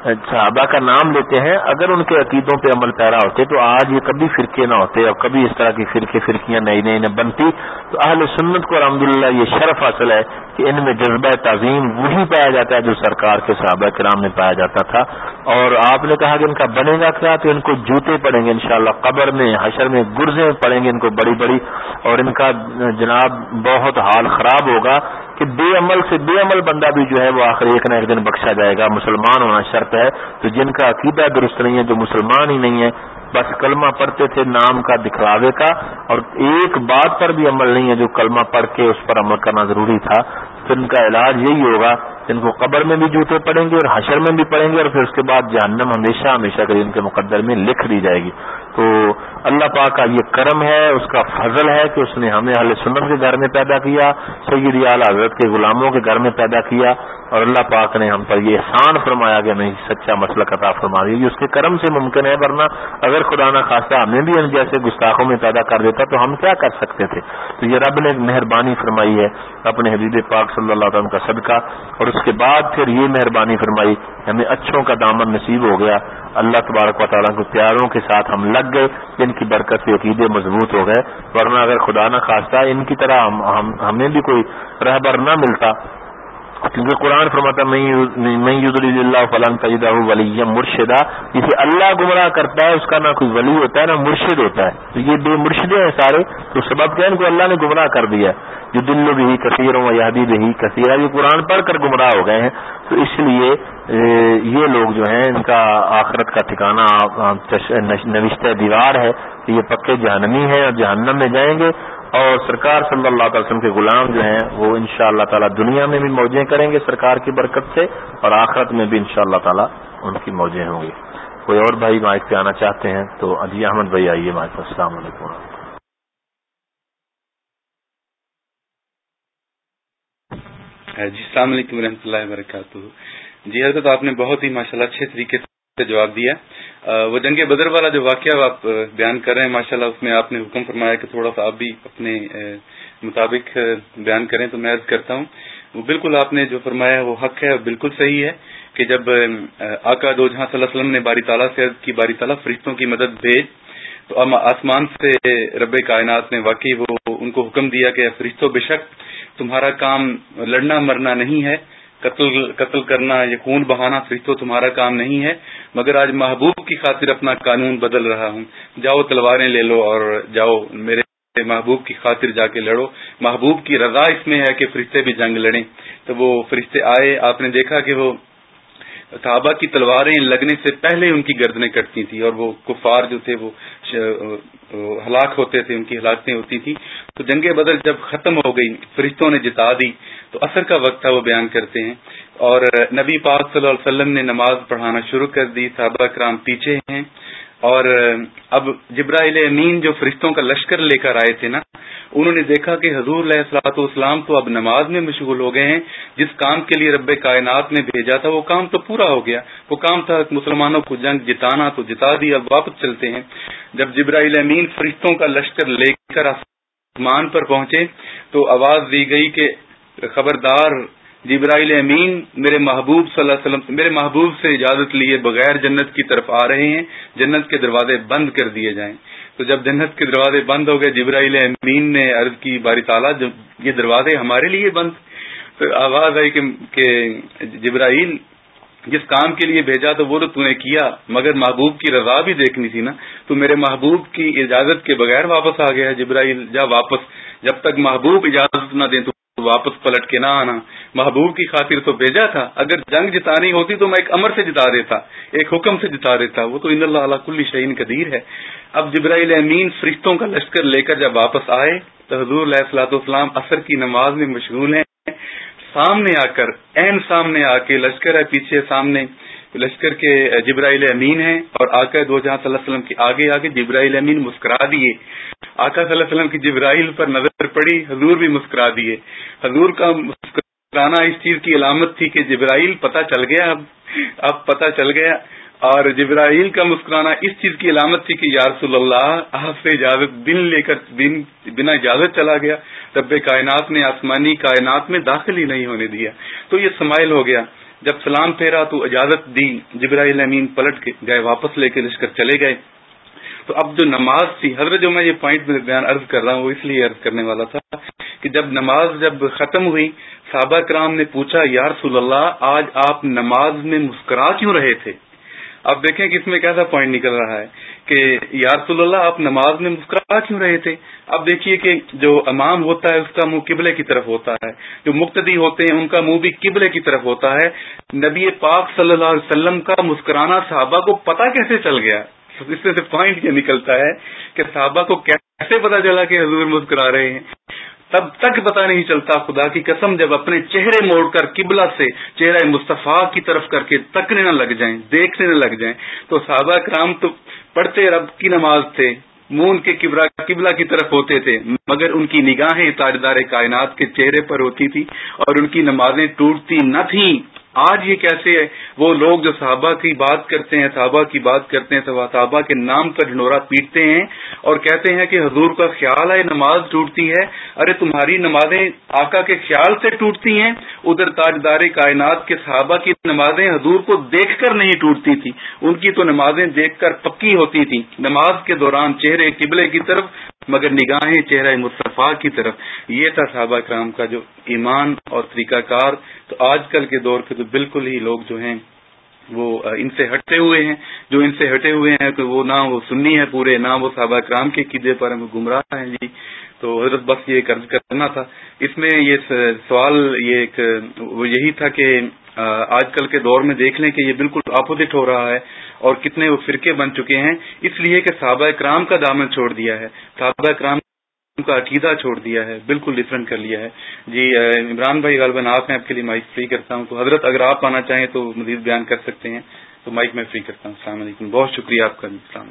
اچھا، صحابہ کا نام لیتے ہیں، اگر ان کے عقیدوں پہ عمل پیرا ہوتے تو آج یہ کبھی فرقے نہ ہوتے اور کبھی اس طرح کی فرقے، فرقیاں نئی نئی نہ بنتی۔ تو اہل سنت کو الحمد یہ شرف حاصل ہے کہ ان میں جذبہ تعظیم وہی پایا جاتا ہے جو سرکار کے صحابہ کرام میں پایا جاتا تھا۔ اور آپ نے کہا کہ ان کا بنے گا کیا، تو ان کو جوتے پڑیں گے انشاءاللہ، قبر میں، حشر میں گرزے پڑیں گے ان کو بڑی بڑی۔ اور ان کا جناب بہت حال خراب ہوگا۔ کہ بے عمل سے بے عمل بندہ بھی جو ہے وہ آخر ایک نہ ایک دن بخشا جائے گا، مسلمان ہونا شرط ہے۔ تو جن کا عقیدہ درست نہیں ہے، جو مسلمان ہی نہیں ہے، بس کلمہ پڑھتے تھے نام کا دکھلاوے کا، اور ایک بات پر بھی عمل نہیں ہے جو کلمہ پڑھ کے اس پر عمل کرنا ضروری تھا۔ تو ان کا علاج یہی ہوگا ان کو قبر میں بھی جوتے پڑیں گے اور حشر میں بھی پڑیں گے، اور پھر اس کے بعد جہنم ہمیشہ ہمیشہ کے ان کے مقدر میں لکھ دی جائے گی۔ تو اللہ پاک کا یہ کرم ہے، اس کا فضل ہے کہ اس نے ہمیں اہل سنت کے گھر میں پیدا کیا، سید اعلی حضرت کے غلاموں کے گھر میں پیدا کیا اور اللہ پاک نے ہم پر یہ احسان فرمایا کہ نہیں سچا مسئلہ قطع فرما دی اس کے کرم سے ممکن ہے، ورنہ اگر خدا نہ خاصہ ہمیں بھی ان جیسے گستاخوں میں پیدا کر دیتا تو ہم کیا کر سکتے تھے؟ تو یہ رب نے مہربانی فرمائی ہے، اپنے حبیب پاک صلی اللہ تعالیٰ کا صدقہ اور اس کے بعد پھر یہ مہربانی فرمائی، ہمیں اچھوں کا دامن نصیب ہو گیا۔ اللہ تبارک و تعالیٰ کو پیاروں کے ساتھ ہم لگ لگ گئے، جن کی برکت سے عقیدے مضبوط ہو گئے۔ ورنہ اگر خدا نہ خواستہ ان کی طرح ہم ہم ہمیں بھی کوئی رہبر نہ ملتا کیونکہ قرآن فرماتا میں اللہ فلان تجدہ ولی مرشدہ. جسے اللہ گمراہ کرتا ہے، اس کا نہ کوئی ولی ہوتا ہے، نہ مرشد ہوتا ہے۔ تو یہ بے مرشدے ہیں سارے، تو سبب کیا ان کو اللہ نے گمراہ کر دیا۔ جو دل بھی کثیر و یادی بھی کثیر یہ قرآن پڑھ کر گمراہ ہو گئے ہیں۔ تو اس لیے یہ لوگ جو ہیں، ان کا آخرت کا ٹھکانا نوشتہ دیوار ہے یہ پکے جہنمی ہیں اور جہنم میں جائیں گے۔ اور سرکار صلی اللہ علیہ وسلم کے غلام جو ہیں، وہ ان شاء اللہ تعالیٰ دنیا میں بھی موجیں کریں گے سرکار کی برکت سے اور آخرت میں بھی ان شاء اللہ تعالیٰ ان کی موجیں ہوں گی۔ کوئی اور بھائی مائک پہ آنا چاہتے ہیں تو علی احمد بھائی آئیے مائک السلام علیکم۔ جی السلام علیکم و رحمۃ اللہ وبرکاتہ۔ جی حضرت آپ نے بہت ہی ماشاء اللہ اچھے طریقے سے جواب دیا۔ وہ جنگ بدر والا جو واقعہ آپ بیان کر رہے ہیں، ماشاءاللہ اس میں آپ نے حکم فرمایا کہ تھوڑا سا آپ بھی اپنے مطابق بیان کریں، تو میں عرض کرتا ہوں، وہ بالکل آپ نے جو فرمایا وہ حق ہے بالکل صحیح ہے کہ جب آقا دو جہاں صلی اللہ علیہ وسلم نے باری تعالیٰ سے عرض کی، باری تعالیٰ فرشتوں کی مدد بھیج، تو آسمان سے رب کائنات نے واقعی وہ، ان کو حکم دیا کہ فرشتوں بے شک تمہارا کام لڑنا مرنا نہیں ہے، قتل قتل کرنا یا خون بہانا صرف تو تمہارا کام نہیں ہے مگر آج محبوب کی خاطر اپنا قانون بدل رہا ہوں۔ جاؤ تلواریں لے لو اور جاؤ میرے محبوب کی خاطر جا کے لڑو۔ محبوب کی رضا اس میں ہے کہ فرشتے بھی جنگ لڑیں۔ تو وہ فرشتے آئے، آپ نے دیکھا کہ وہ صحابہ کی تلواریں لگنے سے پہلے ان کی گردنیں کٹتی تھیں اور وہ کفار جو تھے وہ ہلاک ہوتے تھے، ان کی ہلاکتیں ہوتی تھیں۔ تو جنگ بدل جب ختم ہو گئی، فرشتوں نے جتا دی، تو اثر کا وقت تھا، وہ بیان کرتے ہیں۔ اور نبی پاک صلی اللہ علیہ وسلم نے نماز پڑھانا شروع کر دی، صحابہ کرام پیچھے ہیں۔ اور اب جبرائیل امین جو فرشتوں کا لشکر لے کر آئے تھے نا انہوں نے دیکھا کہ حضور علیہ السلاۃ والسلام تو اب نماز میں مشغول ہو گئے ہیں، جس کام کے لیے رب کائنات نے بھیجا تھا، وہ کام تو پورا ہو گیا۔ وہ کام تھا مسلمانوں کو جنگ جتانا تو جتا دیا اب واپس چلتے ہیں۔ جب جبرائیل امین فرشتوں کا لشکر لے کر آسمان پر پہنچے، تو آواز دی گئی کہ خبردار، جبرائیل امین میرے محبوب صلی اللہ علیہ وسلم، میرے محبوب سے اجازت لیے بغیر جنت کی طرف آ رہے ہیں، جنت کے دروازے بند کر دیے جائیں۔ تو جب جنت کے دروازے بند ہو گئے، جبرائیل امین نے عرض کی، باری تعالیٰ یہ دروازے ہمارے لیے بند۔ تو آواز آئی کہ جبرائیل جس کام کے لیے بھیجا تو وہ تو نے کیا، مگر محبوب کی رضا بھی دیکھنی تھی نا۔ تو میرے محبوب کی اجازت کے بغیر واپس آ گیا جبرائیل۔ جا واپس، جب تک محبوب اجازت نہ دیں تو واپس پلٹ کے نہ آنا۔ محبوب کی خاطر تو بھیجا تھا، اگر جنگ جتانی ہوتی تو میں ایک امر سے جتا دیتا، ایک حکم سے جتا دیتا۔ وہ تو ان اللہ کل شہین قدیر ہے۔ اب جبرائیل امین فرشتوں کا لشکر لے کر جب واپس آئے تو حضور علیہ السلاۃ والسلام اثر کی نماز میں مشغول ہیں۔ سامنے آ کر این سامنے آ کے لشکر ہے، پیچھے سامنے لشکر کے جبرائیل امین ہیں۔ اور آکر دو جہاں صلی اللہ علیہ وسلم کے آگے آگے جبرائیل امین مسکرا دیے۔ آقا صلی اللہ علیہ وسلم کی جبرائیل پر نظر پڑی، حضور بھی مسکرا دیے۔ حضور کا مسکرانا اس چیز کی علامت تھی کہ جبرائیل پتہ چل گیا۔ اب اب پتہ چل گیا۔ اور جبرائیل کا مسکرانا اس چیز کی علامت تھی کہ یا رسول اللہ آپ سے اجازت دن لے کر دن بنا اجازت چلا گیا۔ رب کائنات نے آسمانی کائنات میں داخل ہی نہیں ہونے دیا۔ تو یہ سمائل ہو گیا۔ جب سلام پھیرا تو اجازت دی۔ جبرائیل امین پلٹ کے گئے، واپس لے کے لشکر چلے گئے۔ تو اب جو نماز تھی، حضرت جو میں یہ پوائنٹ بیان عرض کر رہا ہوں، وہ اس لیے عرض کرنے والا تھا کہ جب نماز جب ختم ہوئی، صحابہ کرام نے پوچھا، یا رسول اللہ، آج آپ نماز میں مسکرا کیوں رہے تھے؟ اب دیکھیں کہ اس میں کیسا پوائنٹ نکل رہا ہے کہ یا رسول اللہ، آپ نماز میں مسکرا کیوں رہے تھے؟ اب دیکھیے کہ جو امام ہوتا ہے، اس کا منہ قبلے کی طرف ہوتا ہے۔ جو مقتدی ہوتے ہیں، ان کا منہ بھی قبلے کی طرف ہوتا ہے۔ نبی پاک صلی اللہ علیہ وسلم کا مسکرانا صحابہ کو پتا کیسے چل گیا؟ اس سے پوائنٹ یہ نکلتا ہے کہ صحابہ کو کیسے پتا چلا کہ حضور مسکرا رہے ہیں؟ تب تک پتا نہیں چلتا خدا کی قسم جب اپنے چہرے موڑ کر قبلہ سے چہرہ مصطفیٰ کی طرف کر کے تکنے نہ لگ جائیں، دیکھنے نہ لگ جائیں۔ تو صحابہ کرام تو پڑھتے رب کی نماز تھے، مون کے قبلہ کی طرف ہوتے تھے، مگر ان کی نگاہیں تاجدار کائنات کے چہرے پر ہوتی تھی اور ان کی نمازیں ٹوٹتی نہ تھیں۔ آج یہ کیسے ہے؟ وہ لوگ جو صحابہ کی بات کرتے ہیں، صحابہ کی بات کرتے ہیں صحابہ کے نام کا ڈھنورا پیٹتے ہیں اور کہتے ہیں کہ حضور کا خیال ہے، نماز ٹوٹتی ہے۔ ارے تمہاری نمازیں آقا کے خیال سے ٹوٹتی ہیں۔ ادھر تاجدار کائنات کے صحابہ کی نمازیں حضور کو دیکھ کر نہیں ٹوٹتی تھی۔ ان کی تو نمازیں دیکھ کر پکی ہوتی تھی۔ نماز کے دوران چہرے قبلے کی طرف مگر نگاہیں چہرہ مصطفیٰ کی طرف۔ یہ تھا صحابہ کرام کا جو ایمان اور طریقہ کار۔ تو آج کل کے دور کے تو بالکل ہی لوگ جو ہیں، وہ ان سے ہٹے ہوئے ہیں۔ جو ان سے ہٹے ہوئے ہیں، کہ وہ نہ وہ سنی ہے پورے، نہ وہ صحابہ کرام کے قیدے پر وہ گمراہ ہیں۔ جی تو حضرت بس یہ قرض کرنا تھا۔ اس میں یہ سوال، یہ ایک، وہ یہی تھا کہ آج کل کے دور میں دیکھ لیں کہ یہ بالکل اپوزٹ ہو رہا ہے۔ اور کتنے وہ فرقے بن چکے ہیں، اس لیے کہ صحابہ کرام کا دامن چھوڑ دیا ہے۔ صحابہ کرام کا عقیدہ چھوڑ دیا ہے، بالکل ڈفرینٹ کر لیا ہے۔ جی عمران بھائی غالباً آپ ہیں، آپ کے لیے مائک فری کرتا ہوں۔ تو حضرت اگر آپ آنا چاہیں تو مزید بیان کر سکتے ہیں۔ تو مائک میں فری کرتا ہوں۔ السلام علیکم۔ بہت شکریہ آپ کا۔ السلام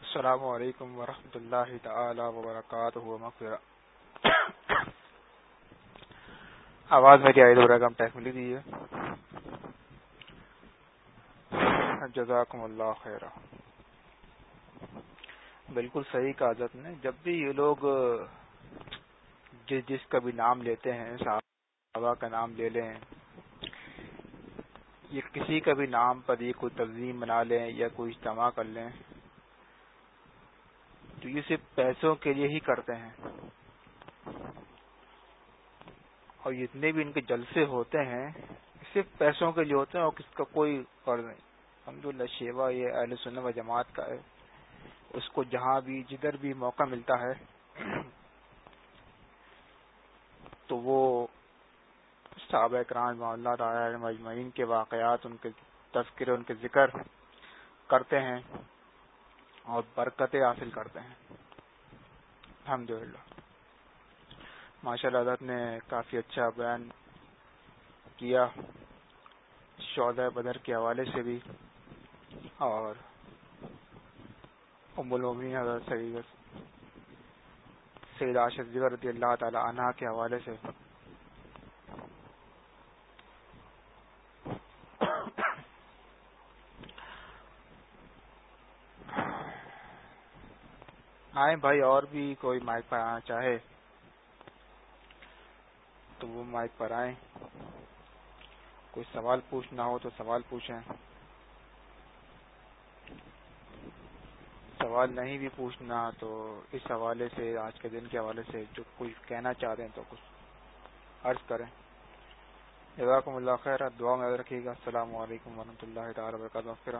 السلام علیکم ورحمۃ اللہ تعالی وبرکاتہ۔ آواز میری عید الرحم ٹیک ملی دی جزاکم اللہ خیر بالکل صحیح کہا حضرت نے، جب بھی یہ لوگ، جس جس کا بھی نام لیتے ہیں، صحابہ کا نام لے لیں یہ کسی کا بھی نام پر یہ کوئی تنظیم بنا لیں یا کوئی اجتماع کر لیں، تو یہ صرف پیسوں کے لیے ہی کرتے ہیں۔ اور جتنے بھی ان کے جلسے ہوتے ہیں، صرف پیسوں کے لیے ہوتے ہیں اور کس کا کوئی قرض نہیں۔ الحمد للہ شیوا یہ اہل سنت و جماعت کا ہے۔ اس کو جہاں بھی، جدھر بھی موقع ملتا ہے، تو وہ صحابہ اکرام اللہ تعالی مجمعین کے واقعات، ان کے تذکرے، ان کے ذکر کرتے ہیں اور برکتیں حاصل کرتے ہیں۔ الحمد للہ ماشاء اللہ حضرت نے کافی اچھا بیان کیا شعدہ بدر کے حوالے سے بھی، اور ام المین حضرت سید آشد رضی اللہ تعالی عنہ کے حوالے سے۔ آئے بھائی اور بھی کوئی مائک پر آنا چاہے۔ تو وہ مائک پر آئیں۔ کوئی سوال پوچھنا ہو تو سوال پوچھیں۔ سوال نہیں بھی پوچھنا تو اس حوالے سے، آج کے دن کے حوالے سے جو کوئی کہنا چاہتے ہیں تو کچھ عرض کریں۔ جزاکم اللہ خیر، دعا میں رکھیے گا۔ السلام علیکم ورحمۃ اللہ تعالی وبرکاتہ۔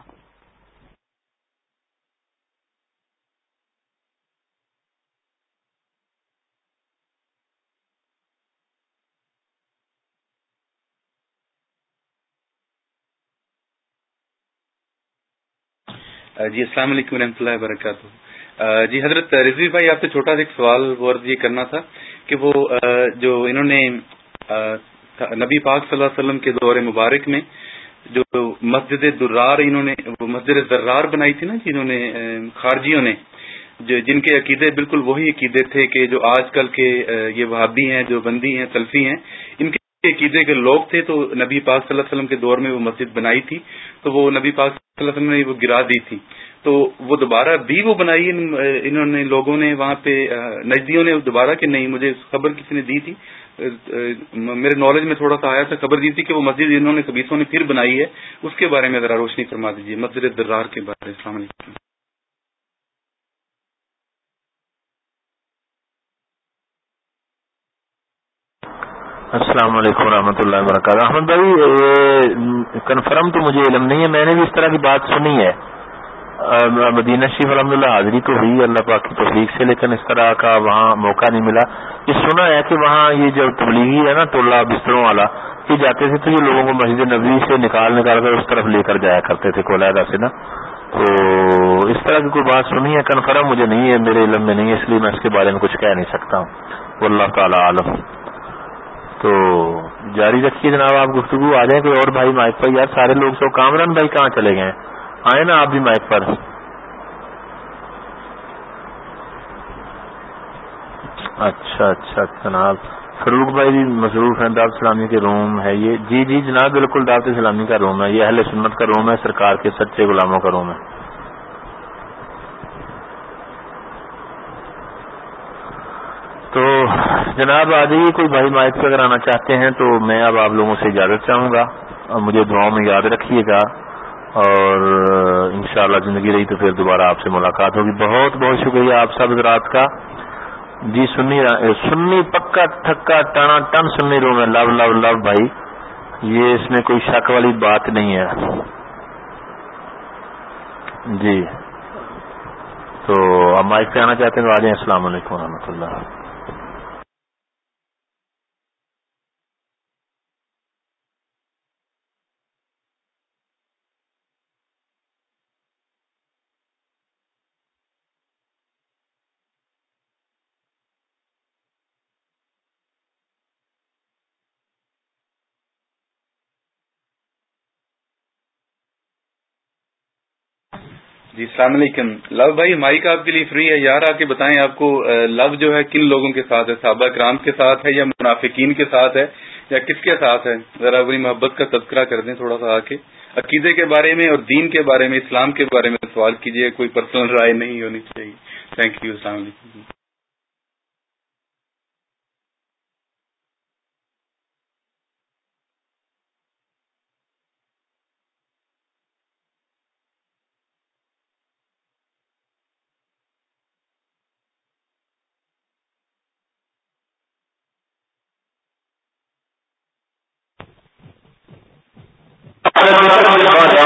جی السلام علیکم و اللہ وبرکاتہ۔ جی حضرت رضوی بھائی، آپ سے چھوٹا سا ایک سوال ورد یہ کرنا تھا کہ وہ جو انہوں نے نبی پاک صلی اللہ علیہ وسلم کے دور مبارک میں جو مسجد درار انہوں نے، وہ مسجد درار بنائی تھی نا جی، جنہوں نے خارجیوں نے جن کے عقیدے بالکل وہی عقیدے تھے کہ جو آج کل کے یہ وہابی ہیں، جو بندی ہیں، سلفی ہیں عقیدے کے لوگ تھے تو نبی پاک صلی اللہ علیہ وسلم کے دور میں وہ مسجد بنائی تھی تو وہ نبی پاک صلی اللہ علیہ وسلم نے وہ گرا دی تھی تو وہ دوبارہ بھی وہ بنائی انہوں نے لوگوں نے وہاں پہ نزدیوں نے دوبارہ کہ نہیں، مجھے خبر کسی نے دی تھی۔ میرے نالج میں تھوڑا سا آیا تھا، خبر دی تھی کہ وہ مسجد انہوں نے کبیسوں نے پھر بنائی ہے۔ اس کے بارے میں ذرا روشنی فرما دیجیے مسجد درار کے بارے السلام علیکم۔ السلام علیکم و اللہ وبرکاتہ۔ احمد بھائی کنفرم تو مجھے علم نہیں ہے، میں نے بھی اس طرح کی بات سنی ہے۔ مدینہ شریف الحمد للہ حاضری تو ہوئی، اللہ پاک کی تبلیغ سے، لیکن اس طرح کا وہاں موقع نہیں ملا۔ یہ سنا ہے کہ وہاں یہ جو تبلیغی ہے نا ٹولہ بستروں والا، یہ جاتے تھے تو یہ لوگوں کو مسجد نبی سے نکال نکال کر اس طرف لے کر جایا کرتے تھے کولادا سے نا۔ تو اس طرح کی کوئی بات سنی ہے کنفرم مجھے نہیں ہے، میرے علم میں نہیں ہے، اس لیے میں اس کے بارے میں کچھ کہہ نہیں سکتا۔ ہوں اللہ تعالیٰ عالم۔ تو جاری رکھیے جناب، آپ گفتگو، آ جائیں کوئی اور بھائی مائک پر؟ یار سارے لوگ سو کامران بھائی کہاں چلے گئے؟ آئے نا آپ بھی مائک پر۔ اچھا اچھا جناب۔ فروخ بھائی بھی مصروف ہیں، دعوت اسلامی کے روم ہے یہ۔ جی جی جناب، بالکل دعوت اسلامی کا روم ہے۔ یہ اہل سنت کا روم ہے، سرکار کے سچے غلاموں کا روم ہے۔ تو جناب آ جائیے کوئی بھائی مائک پہ اگر آنا چاہتے ہیں تو میں اب آپ لوگوں سے اجازت چاہوں گا۔ اور مجھے دعاؤں میں یاد رکھیے گا۔ اور انشاءاللہ زندگی رہی تو پھر دوبارہ آپ سے ملاقات ہوگی۔ بہت بہت شکریہ آپ سب رات کا۔ جی سنی سنی پکا تھکا ٹانا ٹن سننی رو میں۔ لو لو لو بھائی۔ یہ اس میں کوئی شک والی بات نہیں ہے۔ جی۔ تو آپ مائک پہ آنا چاہتے ہیں تو آ جائیں۔ السلام علیکم و اللہ۔ جی السلام علیکم۔ لو بھائی، مائک آپ کے لیے فری ہے۔ یار، آ کے بتائیں آپ کو لو جو ہے کن لوگوں کے ساتھ ہے؟ صحابہ کرام کے ساتھ ہے یا منافقین کے ساتھ ہے؟ یا کس کے ساتھ ہے؟ ذرا اپنی محبت کا تذکرہ کر دیں تھوڑا سا آ کے۔ عقیدے کے بارے میں اور دین کے بارے میں، اسلام کے بارے میں سوال کیجیے کوئی پرسنل رائے نہیں ہونی چاہیے۔ تھینک یو السلام علیکم۔ تک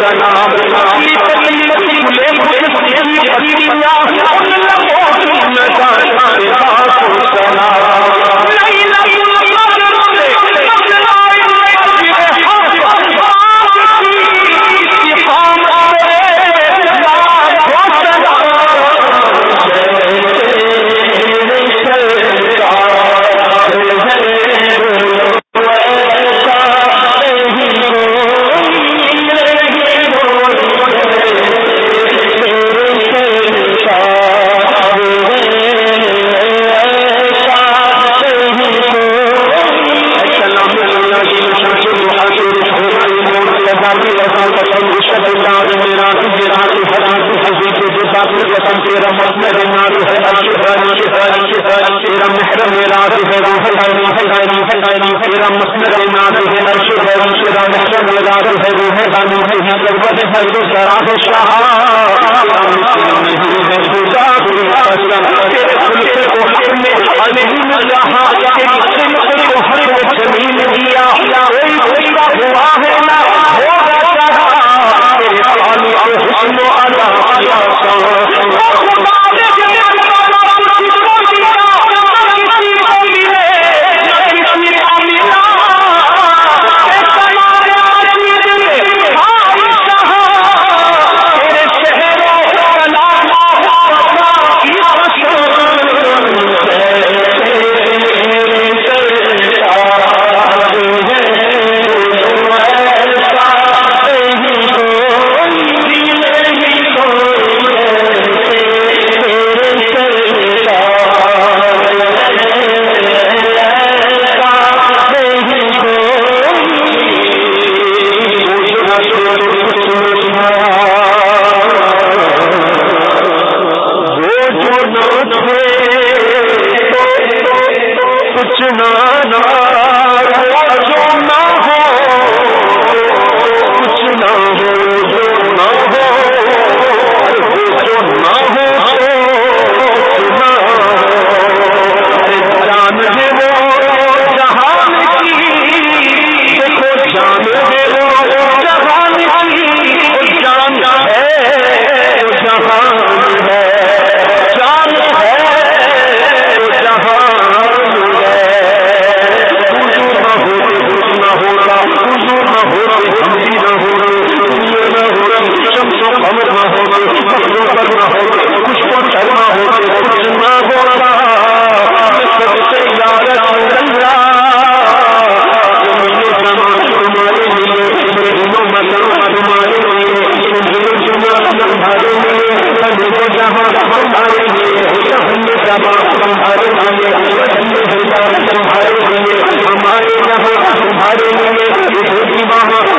کا نام تمہارے لیے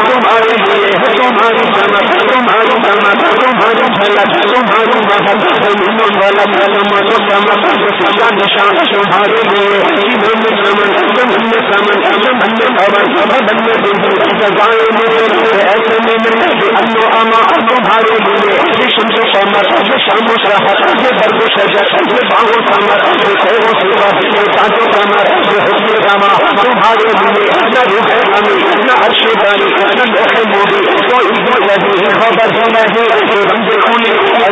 تمہارے لیے تمہاری صنعت تم ہارو کرنا تھا تم ہارو پھیلا تھا تم ہارو بابا تھا تم ہندو والا تھا تم ماتو کرنا تھا سیدھا نشان تم ہارو گئے تم برمن تم ہندو برمن تم ہندو بابن سب بندے بندو سزائیں میرے ایسے میں میں انو اما تم ہارو گئے یہ شمس و سامر یہ شام و سراحت یہ درد و شجر یہ بانگو سامر یہ خیر و سیوا یہ تانتو سامر یہ حکم راما تم ہارو گئے نہ روح ہے نہ عرش دانی نہ لوح موبی کوئی بھی نہیں خبر نہیں رنگ کھولے اور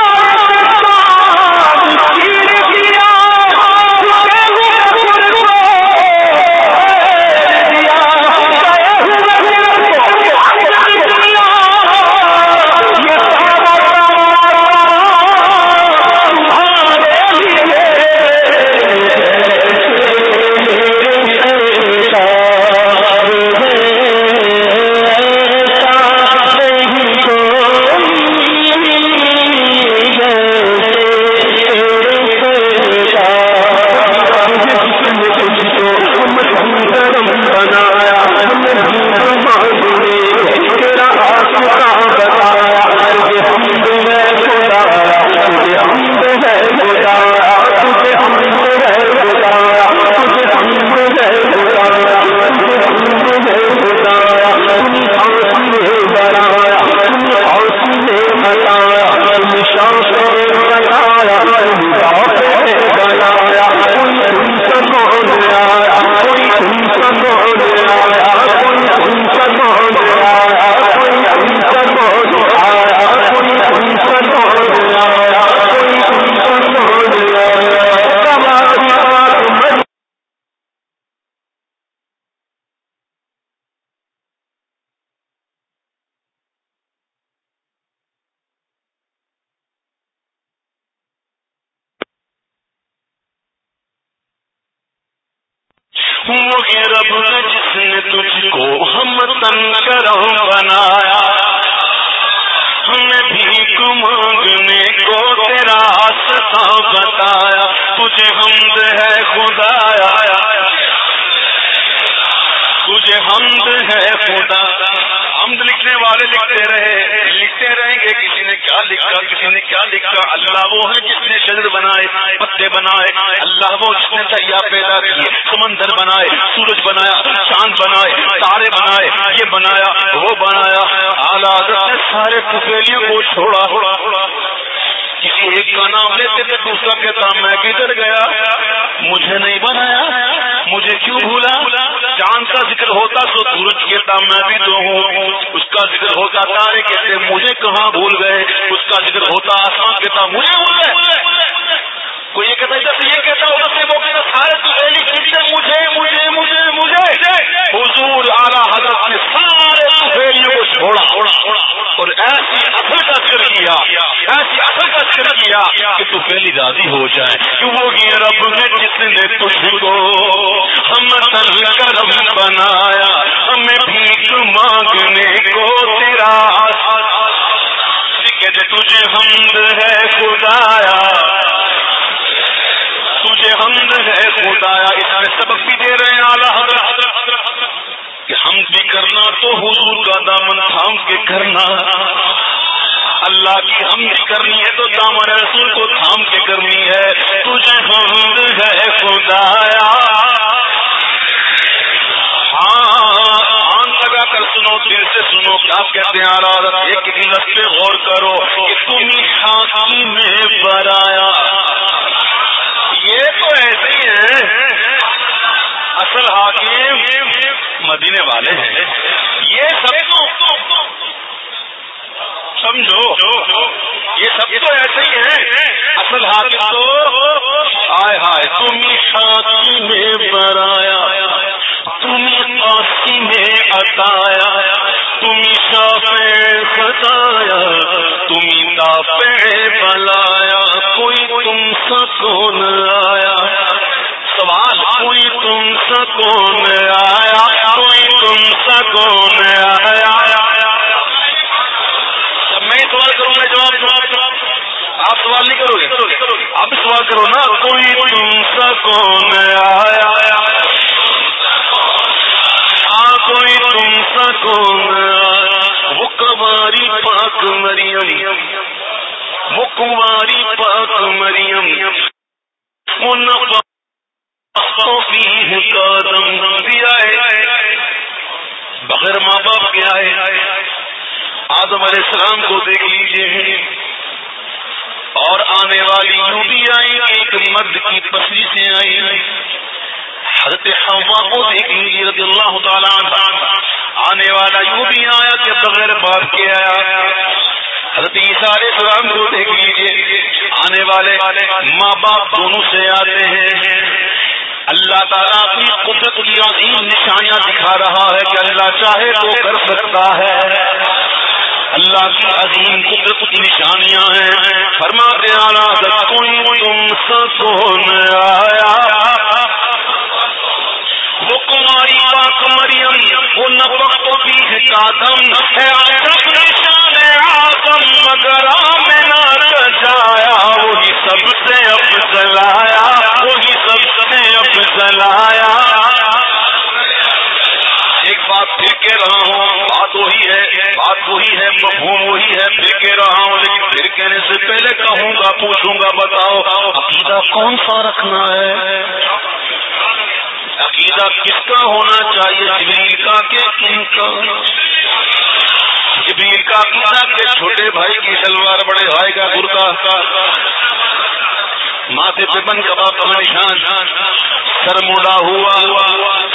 ستا بتایا، تجھے حمد ہے، خدایا۔ تجھے حمد ہے خدا حمد لکھنے والے لکھتے رہے، لکھتے رہیں گے، کسی نے کیا لکھا، کسی نے کیا لکھا۔ اللہ وہ ہے جس نے شجر بنائے، پتے بنائے۔ اللہ وہ جس نے سیاح پیدا کیے، سمندر بنائے، سورج بنایا، چاند بنائے، تارے بنائے، یہ بنایا، وہ بنایا۔ اعلیٰ سارے پھیلیوں کو چھوڑا۔ کسی ایک کا نام لیتے تھے، دوسرا کہتا، میں کدھر گیا؟ مجھے نہیں بنایا، مجھے کیوں بھولا؟ چاند کا ذکر ہوتا تو سورج کہتا، میں بھی تو ہوں۔ اس کا ذکر ہوتا، تارے کہتے، مجھے کہاں بھول گئے؟ اس کا ذکر ہوتا، آسمان کہتا، مجھے بھول گئے۔ کوئی یہ کہتا، ادھر سے یہ کہتا، ادھر سے وہ کہتا، سارے سہیلی کھینچتے مجھے مجھے مجھے مجھے۔ حضور اعلیٰ حضرت نے سارے سہیلیوں کو چھوڑا اور ایسی اصل کا ذکر کیا، ایسی اصل کا ذکر کیا کہ تو پہلی راضی ہو جائے۔ کہ وہ رب نے جس نے تجھ کو ہم تن کرم بنایا، ہمیں بھیک مانگنے کو تیرا کہتے تجھے حمد ہے خدایا۔ تجھے حمد ہے خدایا۔ اس میں سبق بھی دے رہے ہیں اعلیٰ حضرت۔ کہ ہم بھی کرنا تو حضور کا دامن تھام کے کرنا۔ اللہ کی ہم بھی کرنی ہے تو دامن رسول کو تھام کے کرنی ہے۔ تجھے حمد ہے خدایا۔ ہاں، کر سنو، دل سے سنو کیا کہتے ہیں آرا ایک لفظ پہ غور کرو تم ہی میں برایا۔ یہ تو ایسے ہی ہے اصل حاکم مدینے والے ہیں۔ یہ سب سمجھو۔ یہ سب تو ایسے ہی ہیں۔ اصل حاکم تو آئے ہائے، تم ساتھی میں برایا تم آسی میں اتایا تم شاپ بتایا تم داپے بلایا۔ کوئی تم سکون آیا؟ سوال، کوئی تم سکون آیا؟ تم سکون آیا۔ میں سوال کروں گا جواب جواب آپ سوال نہیں کرو گے۔ آپ سوال کرو نا۔ کوئی تم سکون آیا؟ ہاں، کوئی تم سکون وہ کماری پاک مریم۔ وہ کماری پاک مریم۔ وہ دیا بغیر ماں باپ کے آئے، آدم علیہ السلام کو دیکھ لیجیے اور آنے والی یوں بھی آئی ایک مرد کی پسلی سے آئی حضرت حوا کو دیکھ لیجیے رضی اللہ تعالیٰ آنے والا یوں بھی آیا کہ بغیر باپ کے آیا۔ حضرت عیسیٰ علیہ السلام کو دیکھ لیجیے آنے والے ماں باپ دونوں سے آتے ہیں۔ اللہ تعالیٰ اپنی قدرت کی عظیم نشانیاں دکھا رہا ہے کہ اللہ چاہے تو کر سکتا ہے۔ اللہ کی عظیم قدرت کی نشانیاں ہیں۔ فرماتے آنا تم سکون آیا۔ وہ کماری پاک مریم، وہ نفق بھی ہے کادم ہے عجب نشان آدم، مگر میں نہ جایا۔ وہی سب سے افضل آیا۔ وہی سب ایک بات پھر کہہ رہا ہوں، بات وہی ہے، بات وہی ہے، مفہوم وہی ہے، پھر کہہ رہا ہوں، لیکن پھر کہنے سے پہلے کہوں گا، پوچھوں گا، بتاؤ، عقیدہ کون سا رکھنا ہے؟ عقیدہ کس کا ہونا چاہیے؟ جبریل کا کہ کن کا؟ جبریل کا عقیدہ کہ چھوٹے بھائی کی سلوار بڑے بھائی کا برقع ماتھے پہ بن کا نشان۔ سر مڑا ہوا۔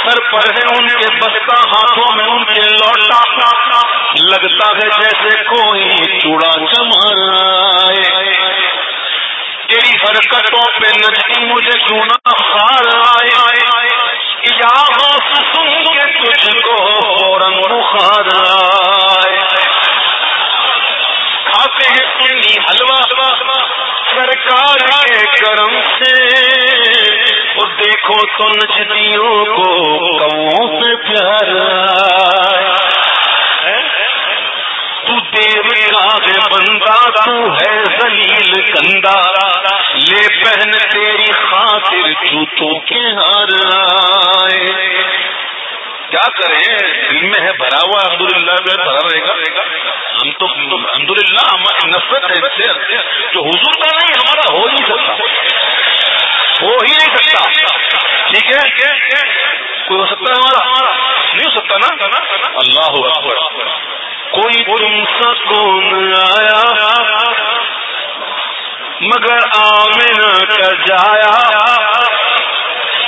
سر پر ہے ان کے بستا ہاتھوں میں ان کے لوٹا۔ لگتا ہے جیسے کوئی چوڑا چما تیری حرکتوں پہ نجی مجھے سونا خار آئے۔ یا سن کے تجھ کو فوراً بخار آئے۔ کھاتے ہیں پنڈی حلوا سرکار کے کرم سے۔ دیکھو تو نچدیوں کو کوں سے پیار تو دیو کا بندہ تو ہے زلیل کندہ لے پہن تیری خاطر جوتوں کے ہار آئے۔ کیا کریں؟ دل میں ہے بھرا ہوا الحمد للہ میں بھرا رہے گا۔ ہم تو الحمد للہ ہماری نفرت ہے جو حضور کا نہیں، ہمارا ہو نہیں سکتا۔ ہو ہی نہیں سکتا۔ ٹھیک ہے؟ کوئی ہو سکتا ہے ہمارا؟ نہیں ہو سکتا نا؟ اللہ اکبر کوئی تم سکون آیا، مگر آمن کا جایا۔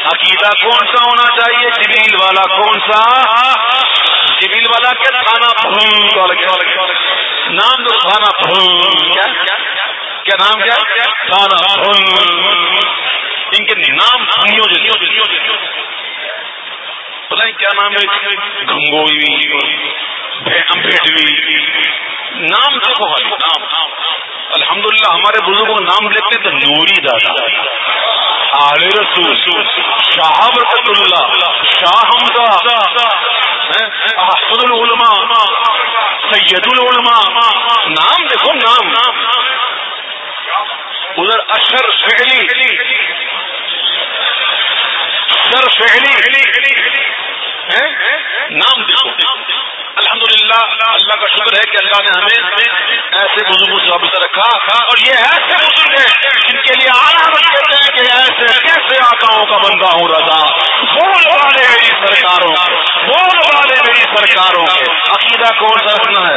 عقیدہ کون سا ہونا چاہیے؟ جبیل والا کون سا؟ جبیل والا کیا کھانا نام دو کھانا کیا؟ نام کیا؟ کھانا ان کے نام پتہ کیا نام ہے؟ گنگوئی نام دیکھو نام الحمدللہ، ہمارے بزرگوں نام لیتے تو نوری دادا۔ آل رسول، شاہ برکت اللہ شاہ حمزہ احمد العلماء، سید العلماء۔ نام دیکھو، نام۔ ادھر اشر فعلی سر فعلی نام دیکھو۔ الحمدللہ، اللہ کا شکر ہے کہ اللہ نے ہمیں ایسے بزرگوں سے وابستہ رکھا۔ اور یہ ایسے بزرگ ہیں جن کے لیے آرام کہتے ہیں کہ ایسے کیسے آکاؤں کا بندہ ہوں، رضا؟ بول والے میری سرکاروں بول والے میری سرکاروں کے۔ عقیدہ کون سا رکھنا ہے؟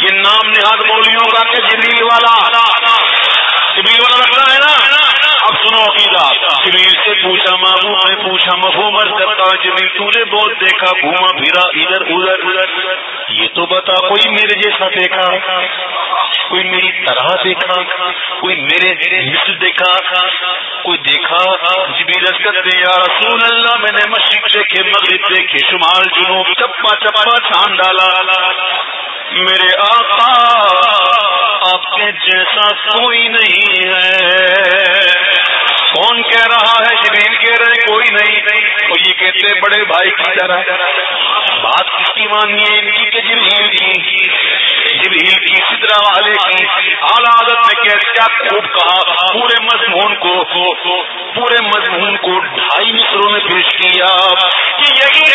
یہ نام نہاد مولیوں کا کہ جلیل والا۔ جلیل والا رکھنا ہے نا۔ سنو عقیدہ۔ جمیل سے پوچھا مابو میں پوچھا، مفہوم کرتا جمیل تو نے بہت دیکھا، گھوما پھرا، ادھر ادھر ادھر۔ یہ تو بتا، کوئی میرے جیسا دیکھا، کوئی میری طرح دیکھا، کوئی میرے مثل دیکھا، کوئی دیکھا۔ جبیل کرتے یا رسول اللہ، میں نے مشرق دیکھے، مغرب دیکھے، شمال، جنوب، چپا چپا، چھان ڈالا۔ میرے آقا، آپ کے جیسا کوئی نہیں ہے۔ کون کہہ رہا ہے؟ جبیل کہہ رہے کوئی نہیں۔ اور یہ کہتے بڑے بھائی کی طرح۔ بات کس کی ماننی ہے؟ ان کی کہ جبیل کی۔ جبیل کی سدرا والے کی۔ اعلی عادت نے کیا خوب کہا؟ پورے مضمون کو، پورے مضمون کو ڈھائی مصروں میں پیش کیا۔ کہ یہی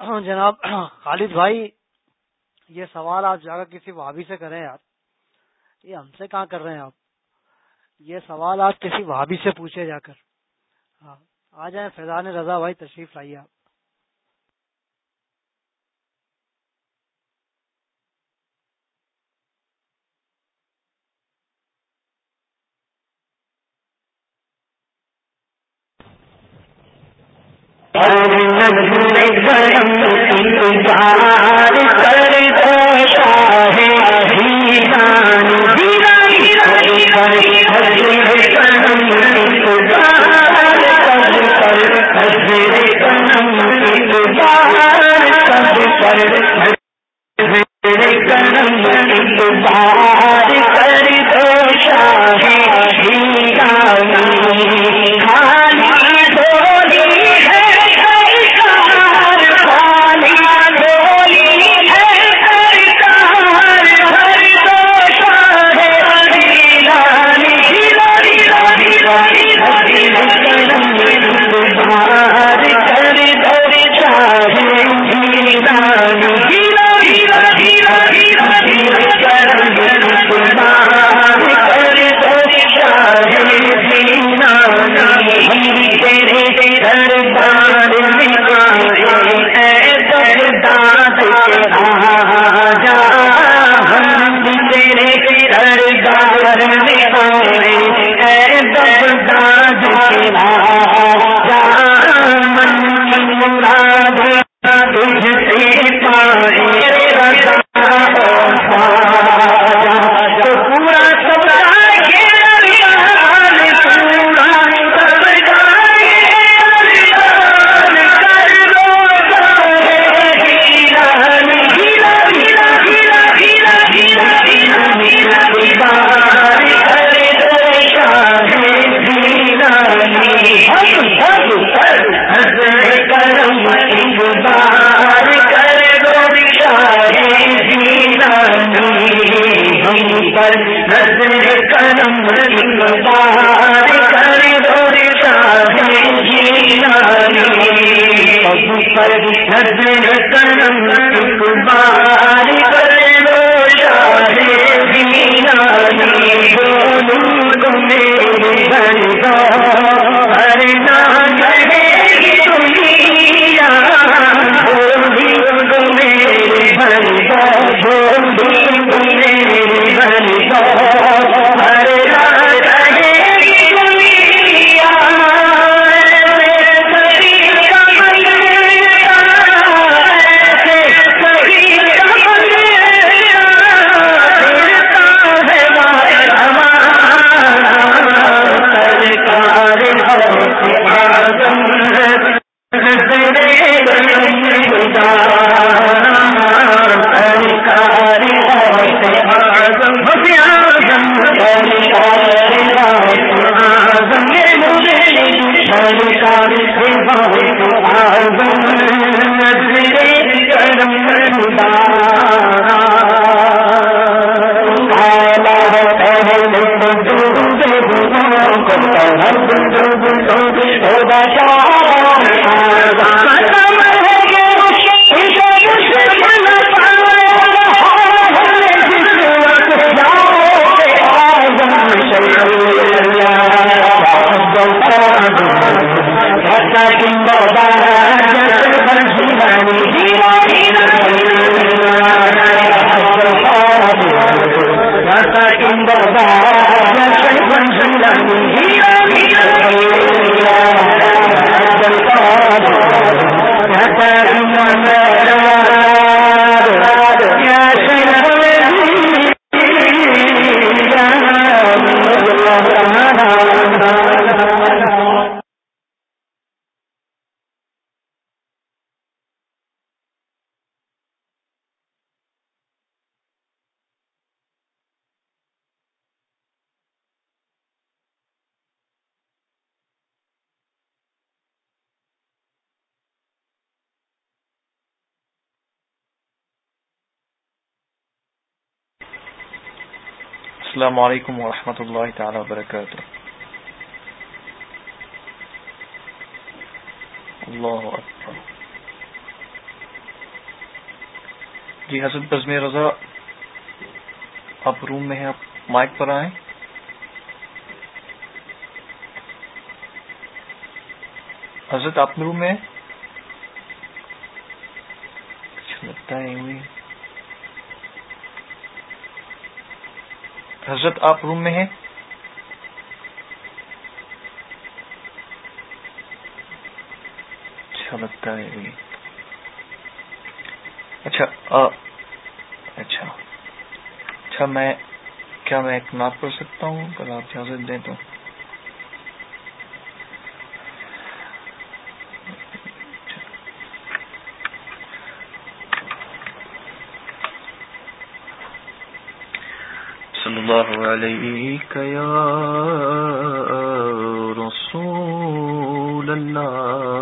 ہاں، جناب، خالد بھائی، یہ سوال آپ جا کر کسی بھابھی سے کریں یار۔ یہ ہم سے کہاں کر رہے ہیں آپ؟ یہ سوال آپ کسی بھابھی سے پوچھے جا کر۔ ہاں آ جائیں، فیضان رضا بھائی تشریف لائیے آپ۔ کرم السلام علیکم ورحمۃ اللہ تعالی وبرکاتہ۔ اللہ اکبر۔ جی حضرت بزم رضا، آپ روم میں ہیں، آپ مائک پر آئیں۔ حضرت، آپ روم میں اچھا لگتا ہے حضرت آپ روم میں ہیں؟ اچھا لگتا ہے اچھا اچھا۔ اچھا میں، کیا میں ایک کر سکتا ہوں؟ اگر آپ اجازت دیں تو الله عليك يا رسول الله.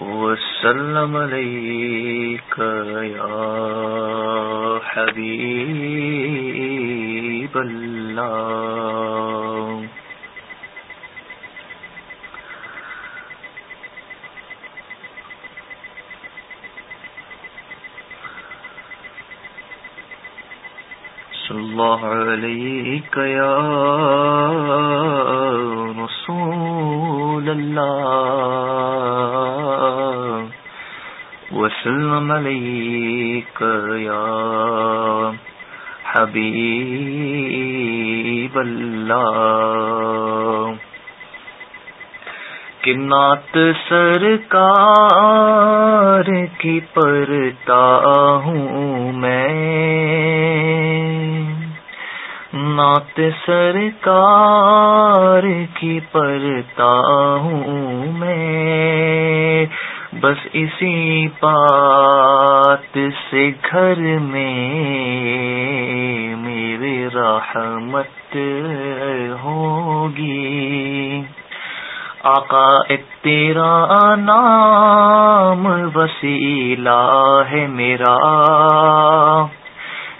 وسلم عليك يا حبيب الله الله عليك يا رسول الله وسلم عليك يا حبيب الله کنات سرکار کی پرتا ہوں میں نعت سرکار کی پرتا ہوں میں۔ بس اسی بات سے گھر میں میرے رحمت ہوگی۔ آقا، ایک تیرا نام وسیلہ ہے میرا۔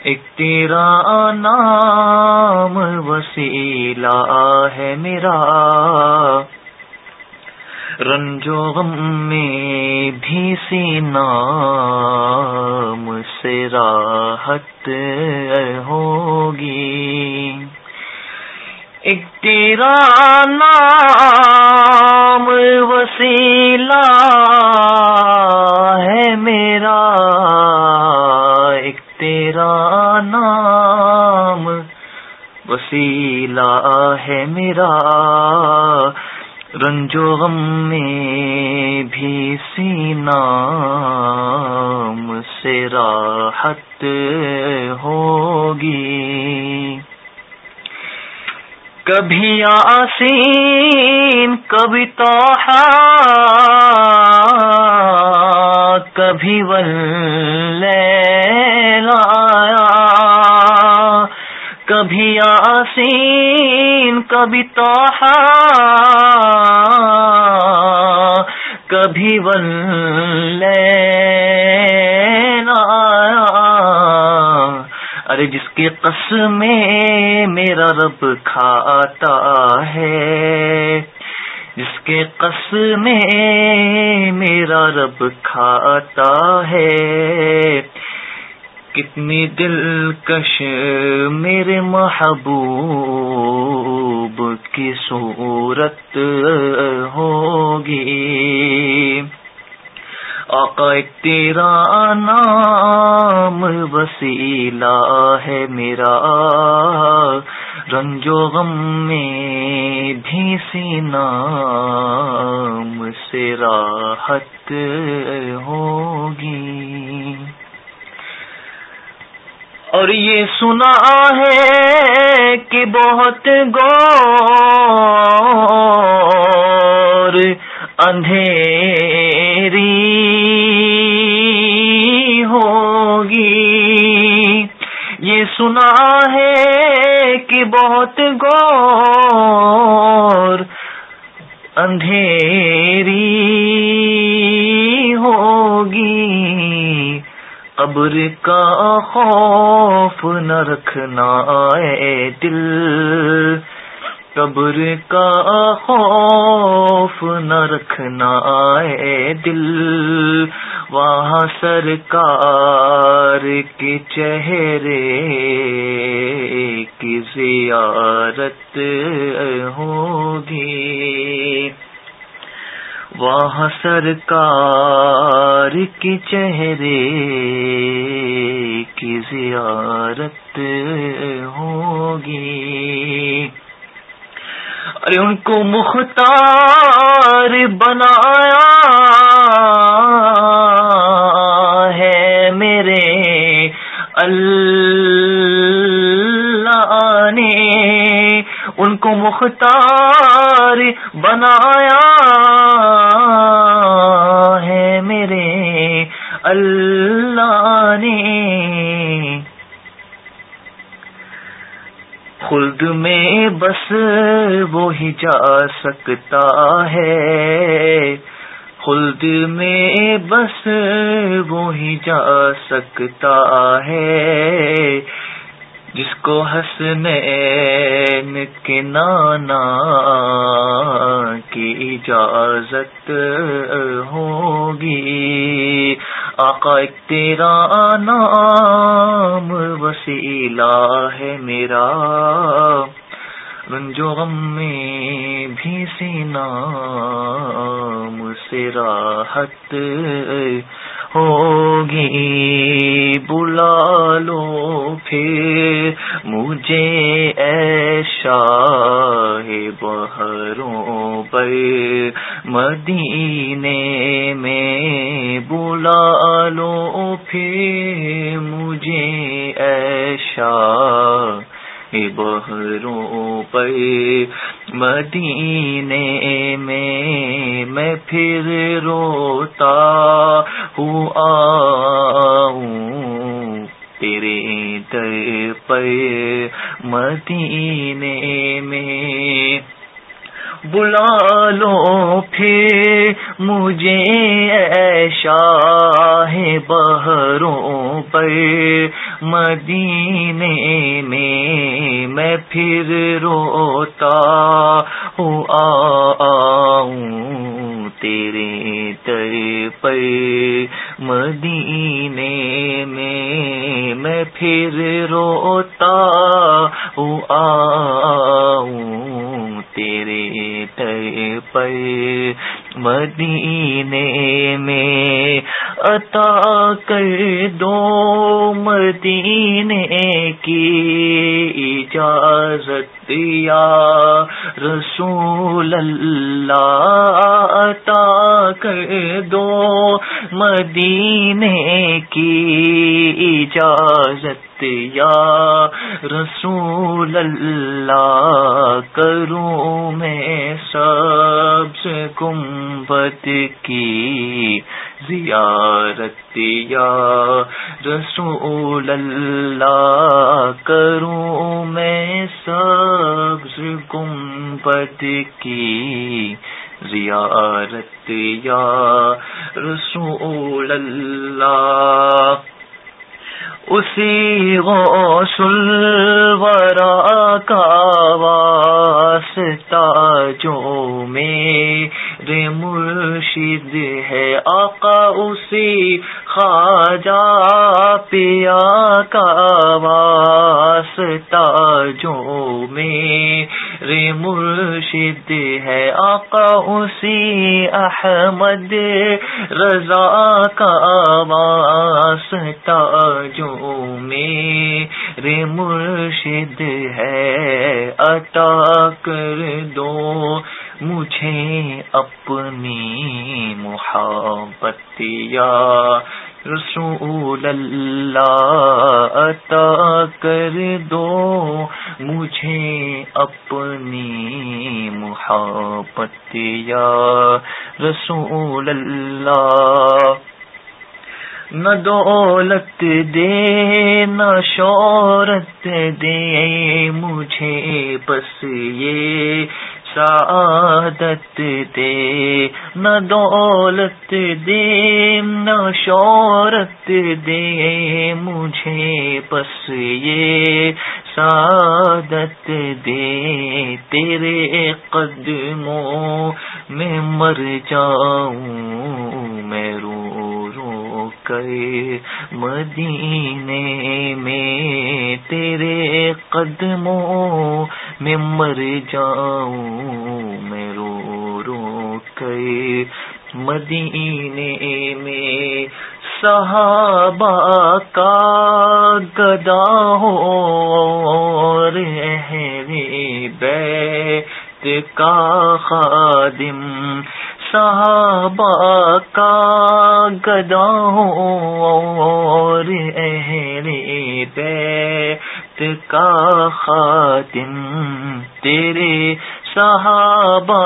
ایک تیرا نام وسیلہ ہے میرا۔ رنجو غم میں بھی سی نام سے راحت ہوگی۔ تیرا نام وسیلہ ہے میرا۔ ایک تیرا نام وسیلہ ہے میرا۔ رنجو غم میں بھی سینا سے راحت ہوگی۔ کبھی آسین کبھی تو کبھی ول لایا کبھی آسین کبھی تو کبھی ول ارے جس کے قسم میں میرا رب کھاتا ہے، جس کے قسم میں میرا رب کھاتا ہے۔ کتنی دلکش میرے محبوب کی صورت ہوگی۔ آقا ایک تیرا نام وسیلہ ہے میرا۔ رنجو غم میں بھی نام سے راحت ہوگی۔ اور یہ سنا ہے کہ بہت گور اندھیری ہوگی۔ یہ سنا ہے کہ بہت گور اندھیری ہوگی۔ قبر کا خوف نہ رکھنا اے دل۔ قبر کا خوف نہ رکھنا اے دل۔ وہاں سرکار کے چہرے کی زیارت ہوگی۔ وہاں سرکار کے چہرے کی زیارت ہوگی۔ ارے ان کو مختار بنایا ہے میرے اللہ نے۔ ان کو مختار بنایا ہے میرے اللہ نے۔ خلد میں بس وہی جا سکتا ہے۔ خلد میں بس وہی جا سکتا ہے۔ جس کو حسنین کے نانا کی اجازت ہوگی۔ آقا ایک تیرا نام وسیلہ ہے میرا۔ رنجو غم میں بھی سینا سے راحت ہوگی بلا لو پھر مجھے ایشا ہے بہروں پر مدینے میں بلا لو پھر مجھے ایشا بہروں پر مدینے میں میں پھر روتا ہوں، آؤں تیرے در پر مدینے میں۔ بلا لو پھر مجھے اے شاہ بہروں پر مدینے میں میں پھر روتا ہوں آؤں تیرے تر پر مدینے میں میں پھر روتا ہوں آؤں تیرے تر پر مدینے میں عطا کر دو مدینے کی اجازت یا رسول اللہ عطا کر دو مدینے کی اجازت یا رسول اللہ کروں میں سب سے گنبد کی، زیارت یا رسول اللہ کروں میں سب سے گنبد کی۔ زیارت یا رسول اللہ اسی غوث الورا کا واسطہ جو میرے مرشد ہے، آقا اسی خواجہ پیا کا واسطہ جو میرے مرشد ہے۔ آقا اسی احمد رضا کا واسطہ جو میرے مرشد ہے، عطا کر دو مجھے اپنی محبت یا رسول اللہ، عطا کر دو مجھے اپنی محبت یا رسول اللہ۔ نہ دولت دے، نہ شورت دے۔ مجھے بس یہ سعادت دے۔ نہ دولت دے، نہ شورت دے۔ مجھے بس یہ سعادت دے۔ تیرے قدموں میں مر جاؤں، میں رو رو مدینے میں تیرے قدموں میں مر جاؤں میں رو رو کے مدینے میں صحابہ کا گدا ہو رہے بیت کا خادم صحابہ کا گدا اور اہل بیت کا خاتم، تیرے صحابہ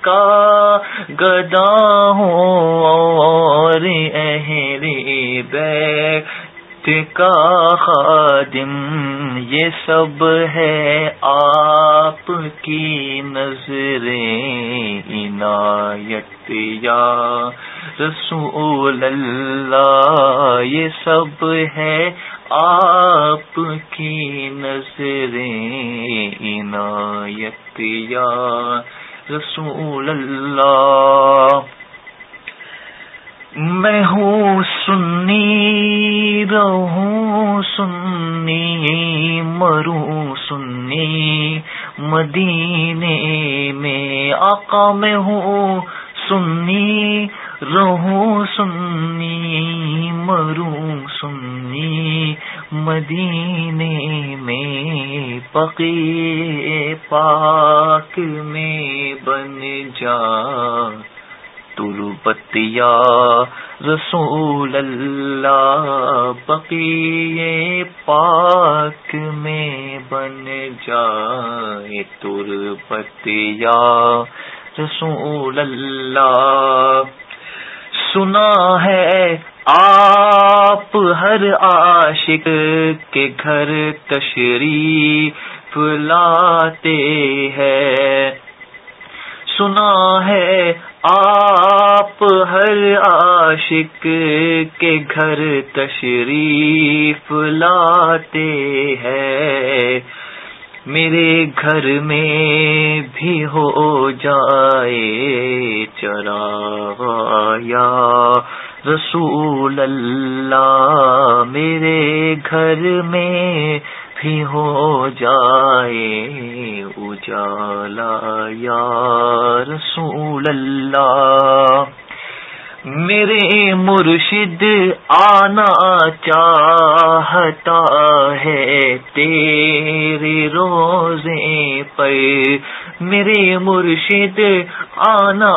کا گدا ہوں اور اہل بیت کا خادم، یہ سب ہے آپ کی نظریں، عنایت یا رسول اللہ، یہ سب ہے آپ کی نظریں، عنایت یا رسول اللہ۔ میں ہوں سنی، رہوں سنی، مروں سنی۔ مدینے میں آقا میں ہوں سنی، رہوں سنی، مروں سنی۔ مدینے میں پقی پاک میں بن جا۔ تربتیا رسول اللہ بقی پاک میں بن جائے تربتیا رسول اللہ۔ سنا ہے آپ ہر عاشق کے گھر تشریف لاتے ہیں۔ سنا ہے آپ ہر عاشق کے گھر تشریف لاتے ہیں۔ میرے گھر میں بھی ہو جائے چرا یا رسول اللہ میرے گھر میں بھی ہو جائے جالا یا رسول اللہ، میرے مرشد آنا چاہتا ہے تیرے روزے پر، میرے مرشد آنا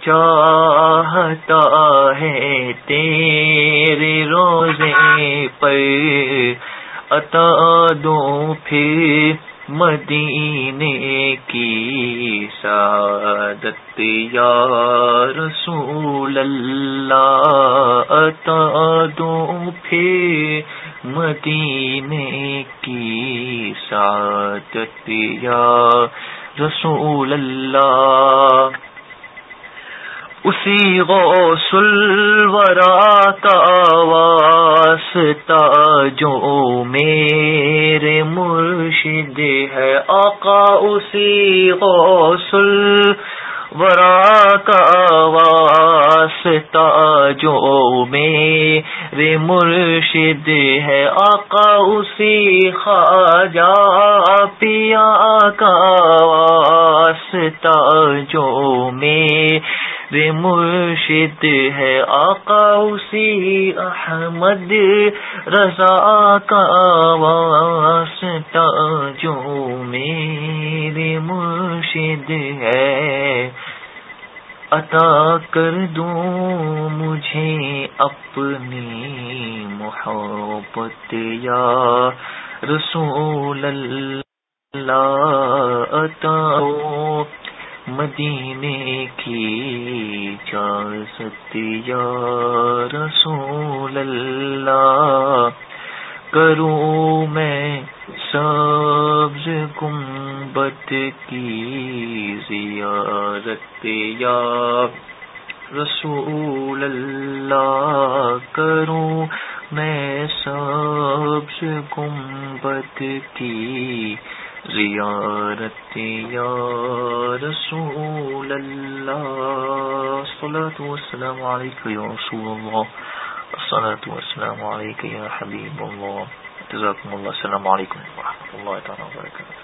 چاہتا ہے تیرے روزے پر۔ عطا دو پھر مدینے کی سعادت یا رسول اللہ، عطا دو پھر مدینے کی سعادت یا رسول اللہ۔ اسی غوث الورا کا واسطہ جو میرے مرشد ہے، آقا اسی غوث الورا کا واسطہ جو میرے مرشد ہے۔ آقا اسی خواجہ پیا کا واسطہ جو میرے مرشد ہے آقا اسی احمد، رضا کا واسطہ جو میرے مرشد ہے۔ عطا کر دوں مجھے اپنی محبت یا رسول اللہ، عطا مدینے کی یا رسول اللہ۔ کروں میں سبز گنبد کی زیارت یا رسول اللہ۔ کروں میں سبز گنبد کی زیارت یا رسول اللہ صلاة والسلام علیکہ یا رسول اللہ صلاة والسلام علیکہ یا حبیب اللہ، جزاکم اللہ، السلام علیکم ورحمۃ اللہ تعالیٰ وبرکاتہ۔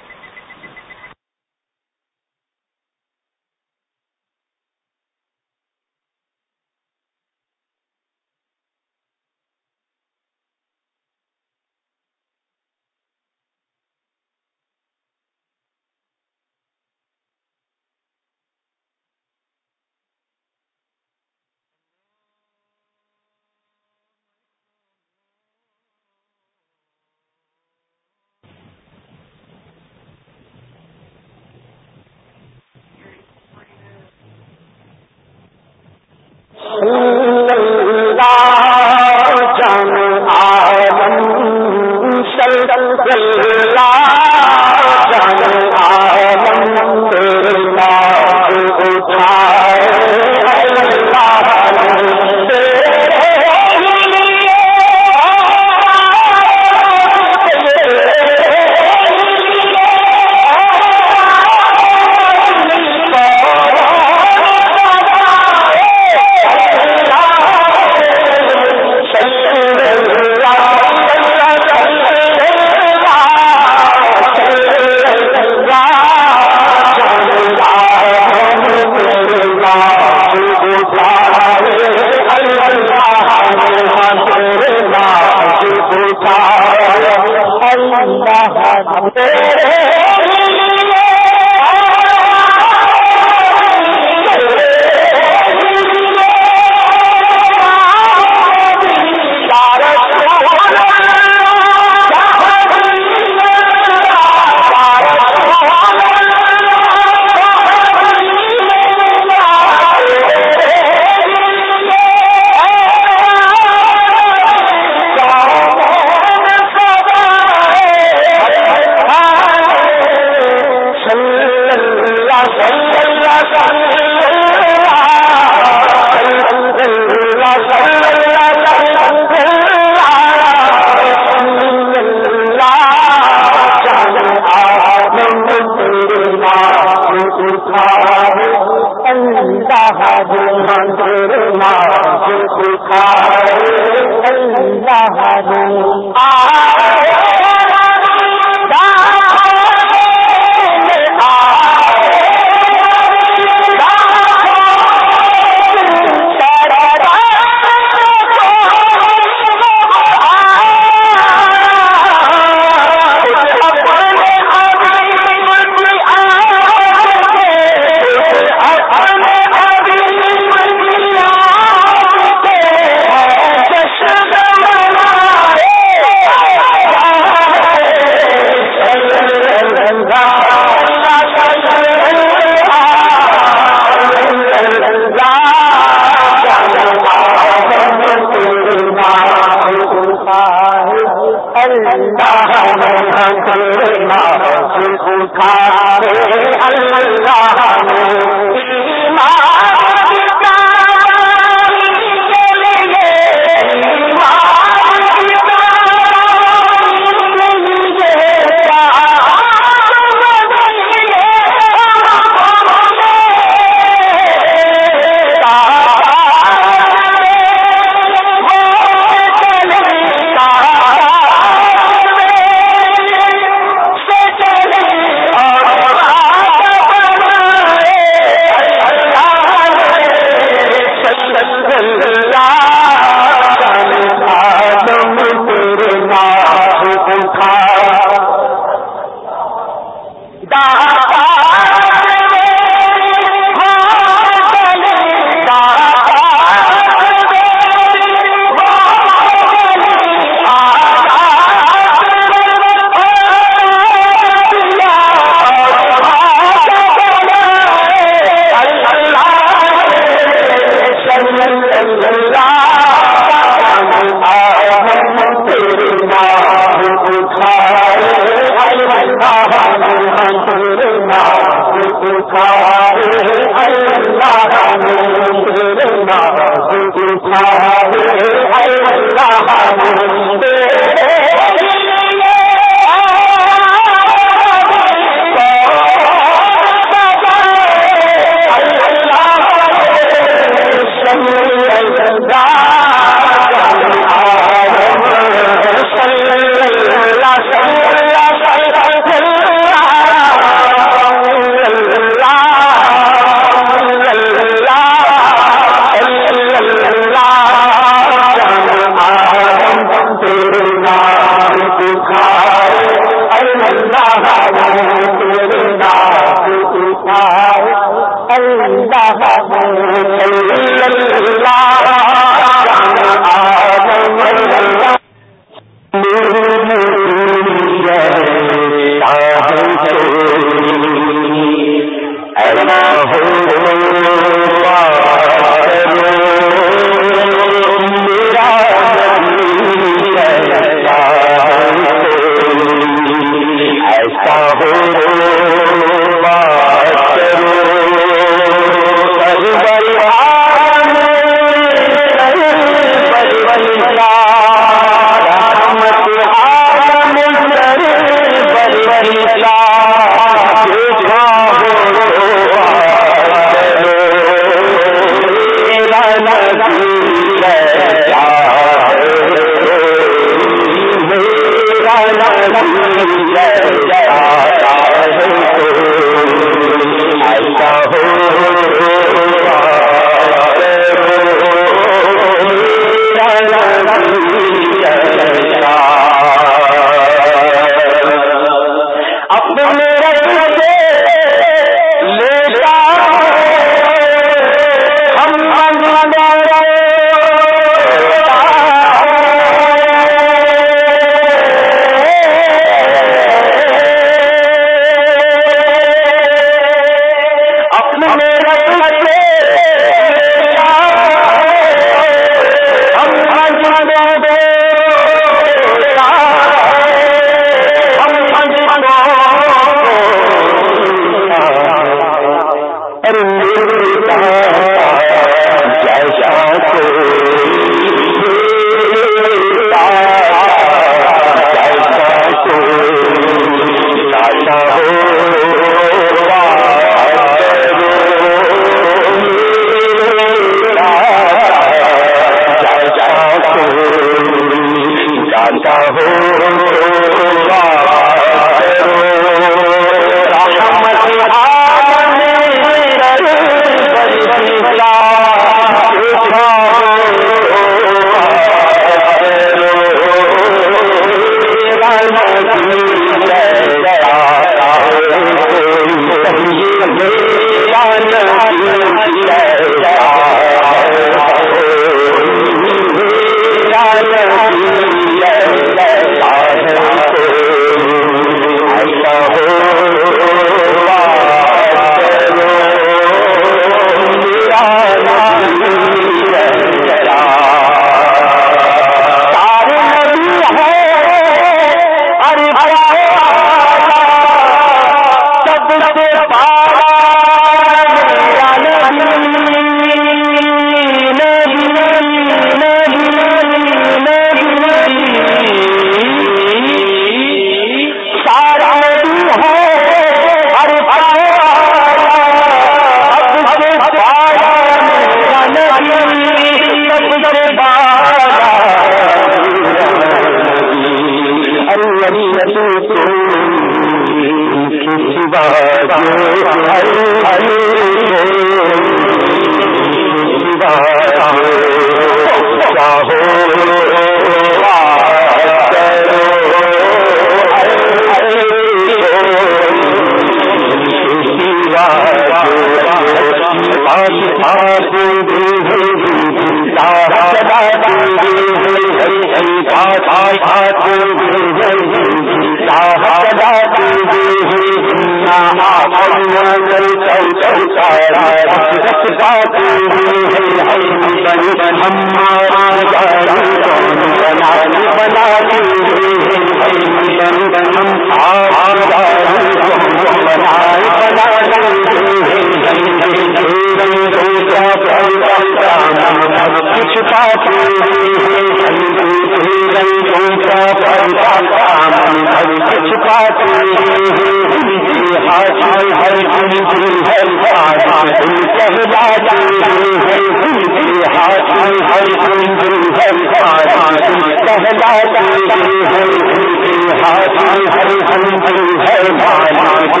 ہر ہر ہر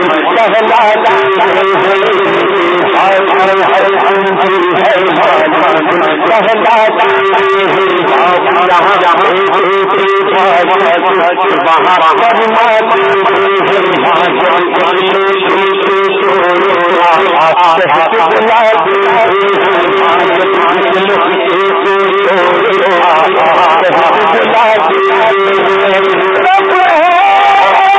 بجانا ہری ہر ہر ہنج ہر بھگن سہ لہٰ ہر آیا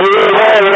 لا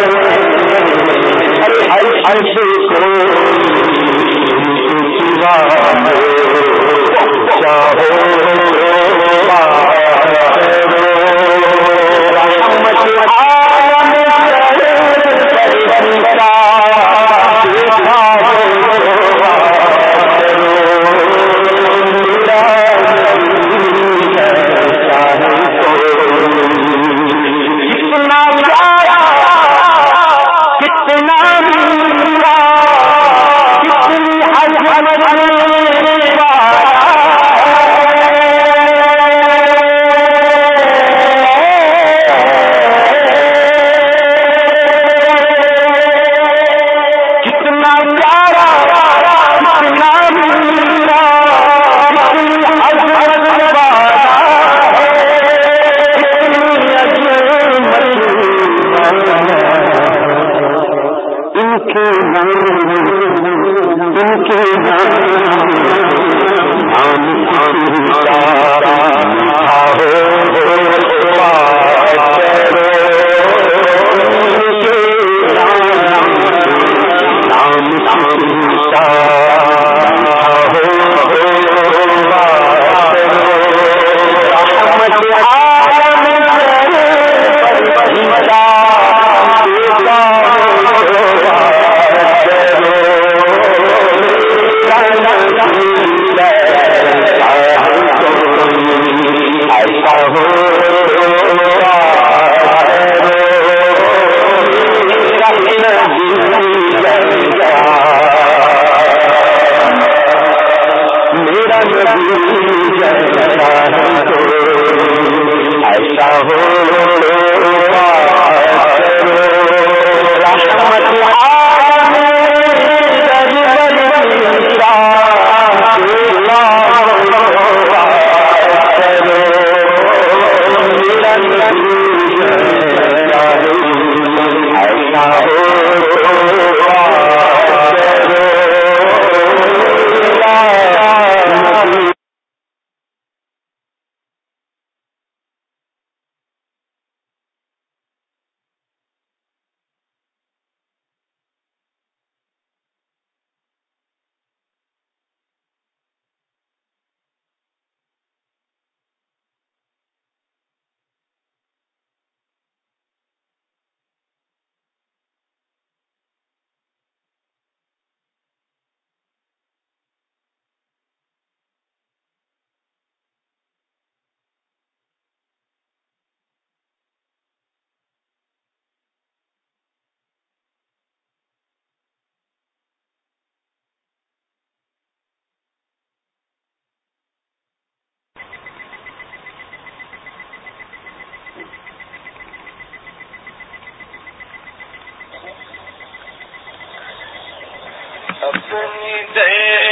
گئے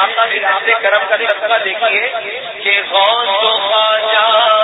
آپ کا کرم کا طبقہ دیکھیے کہ غوث و خواجہ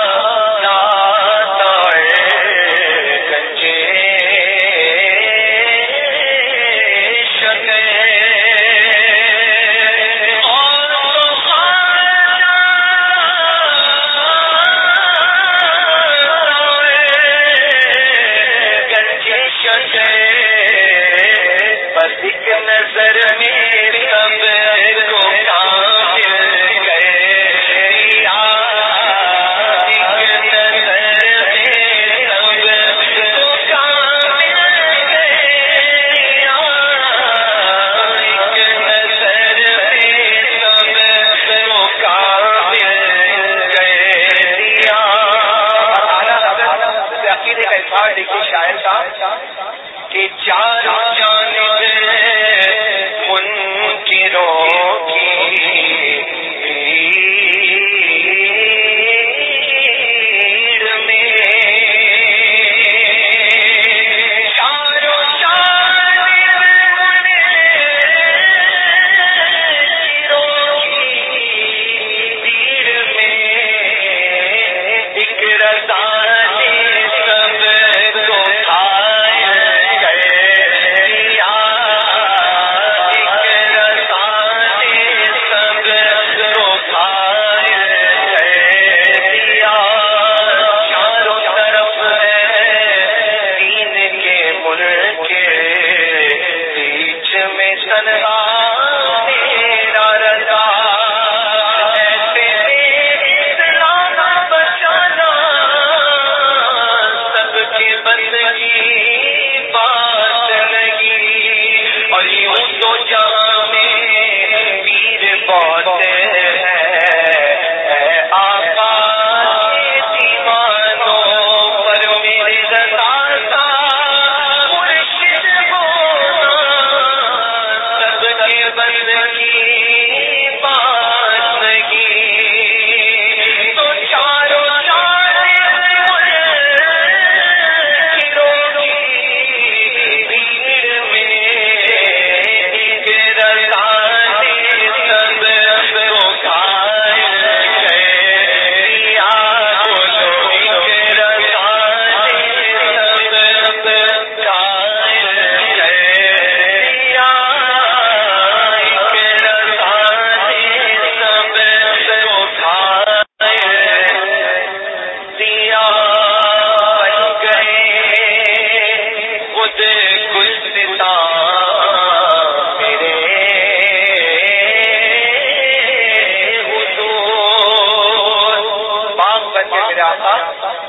میرے میرا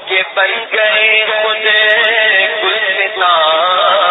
کہ بن گئے خود گلستان۔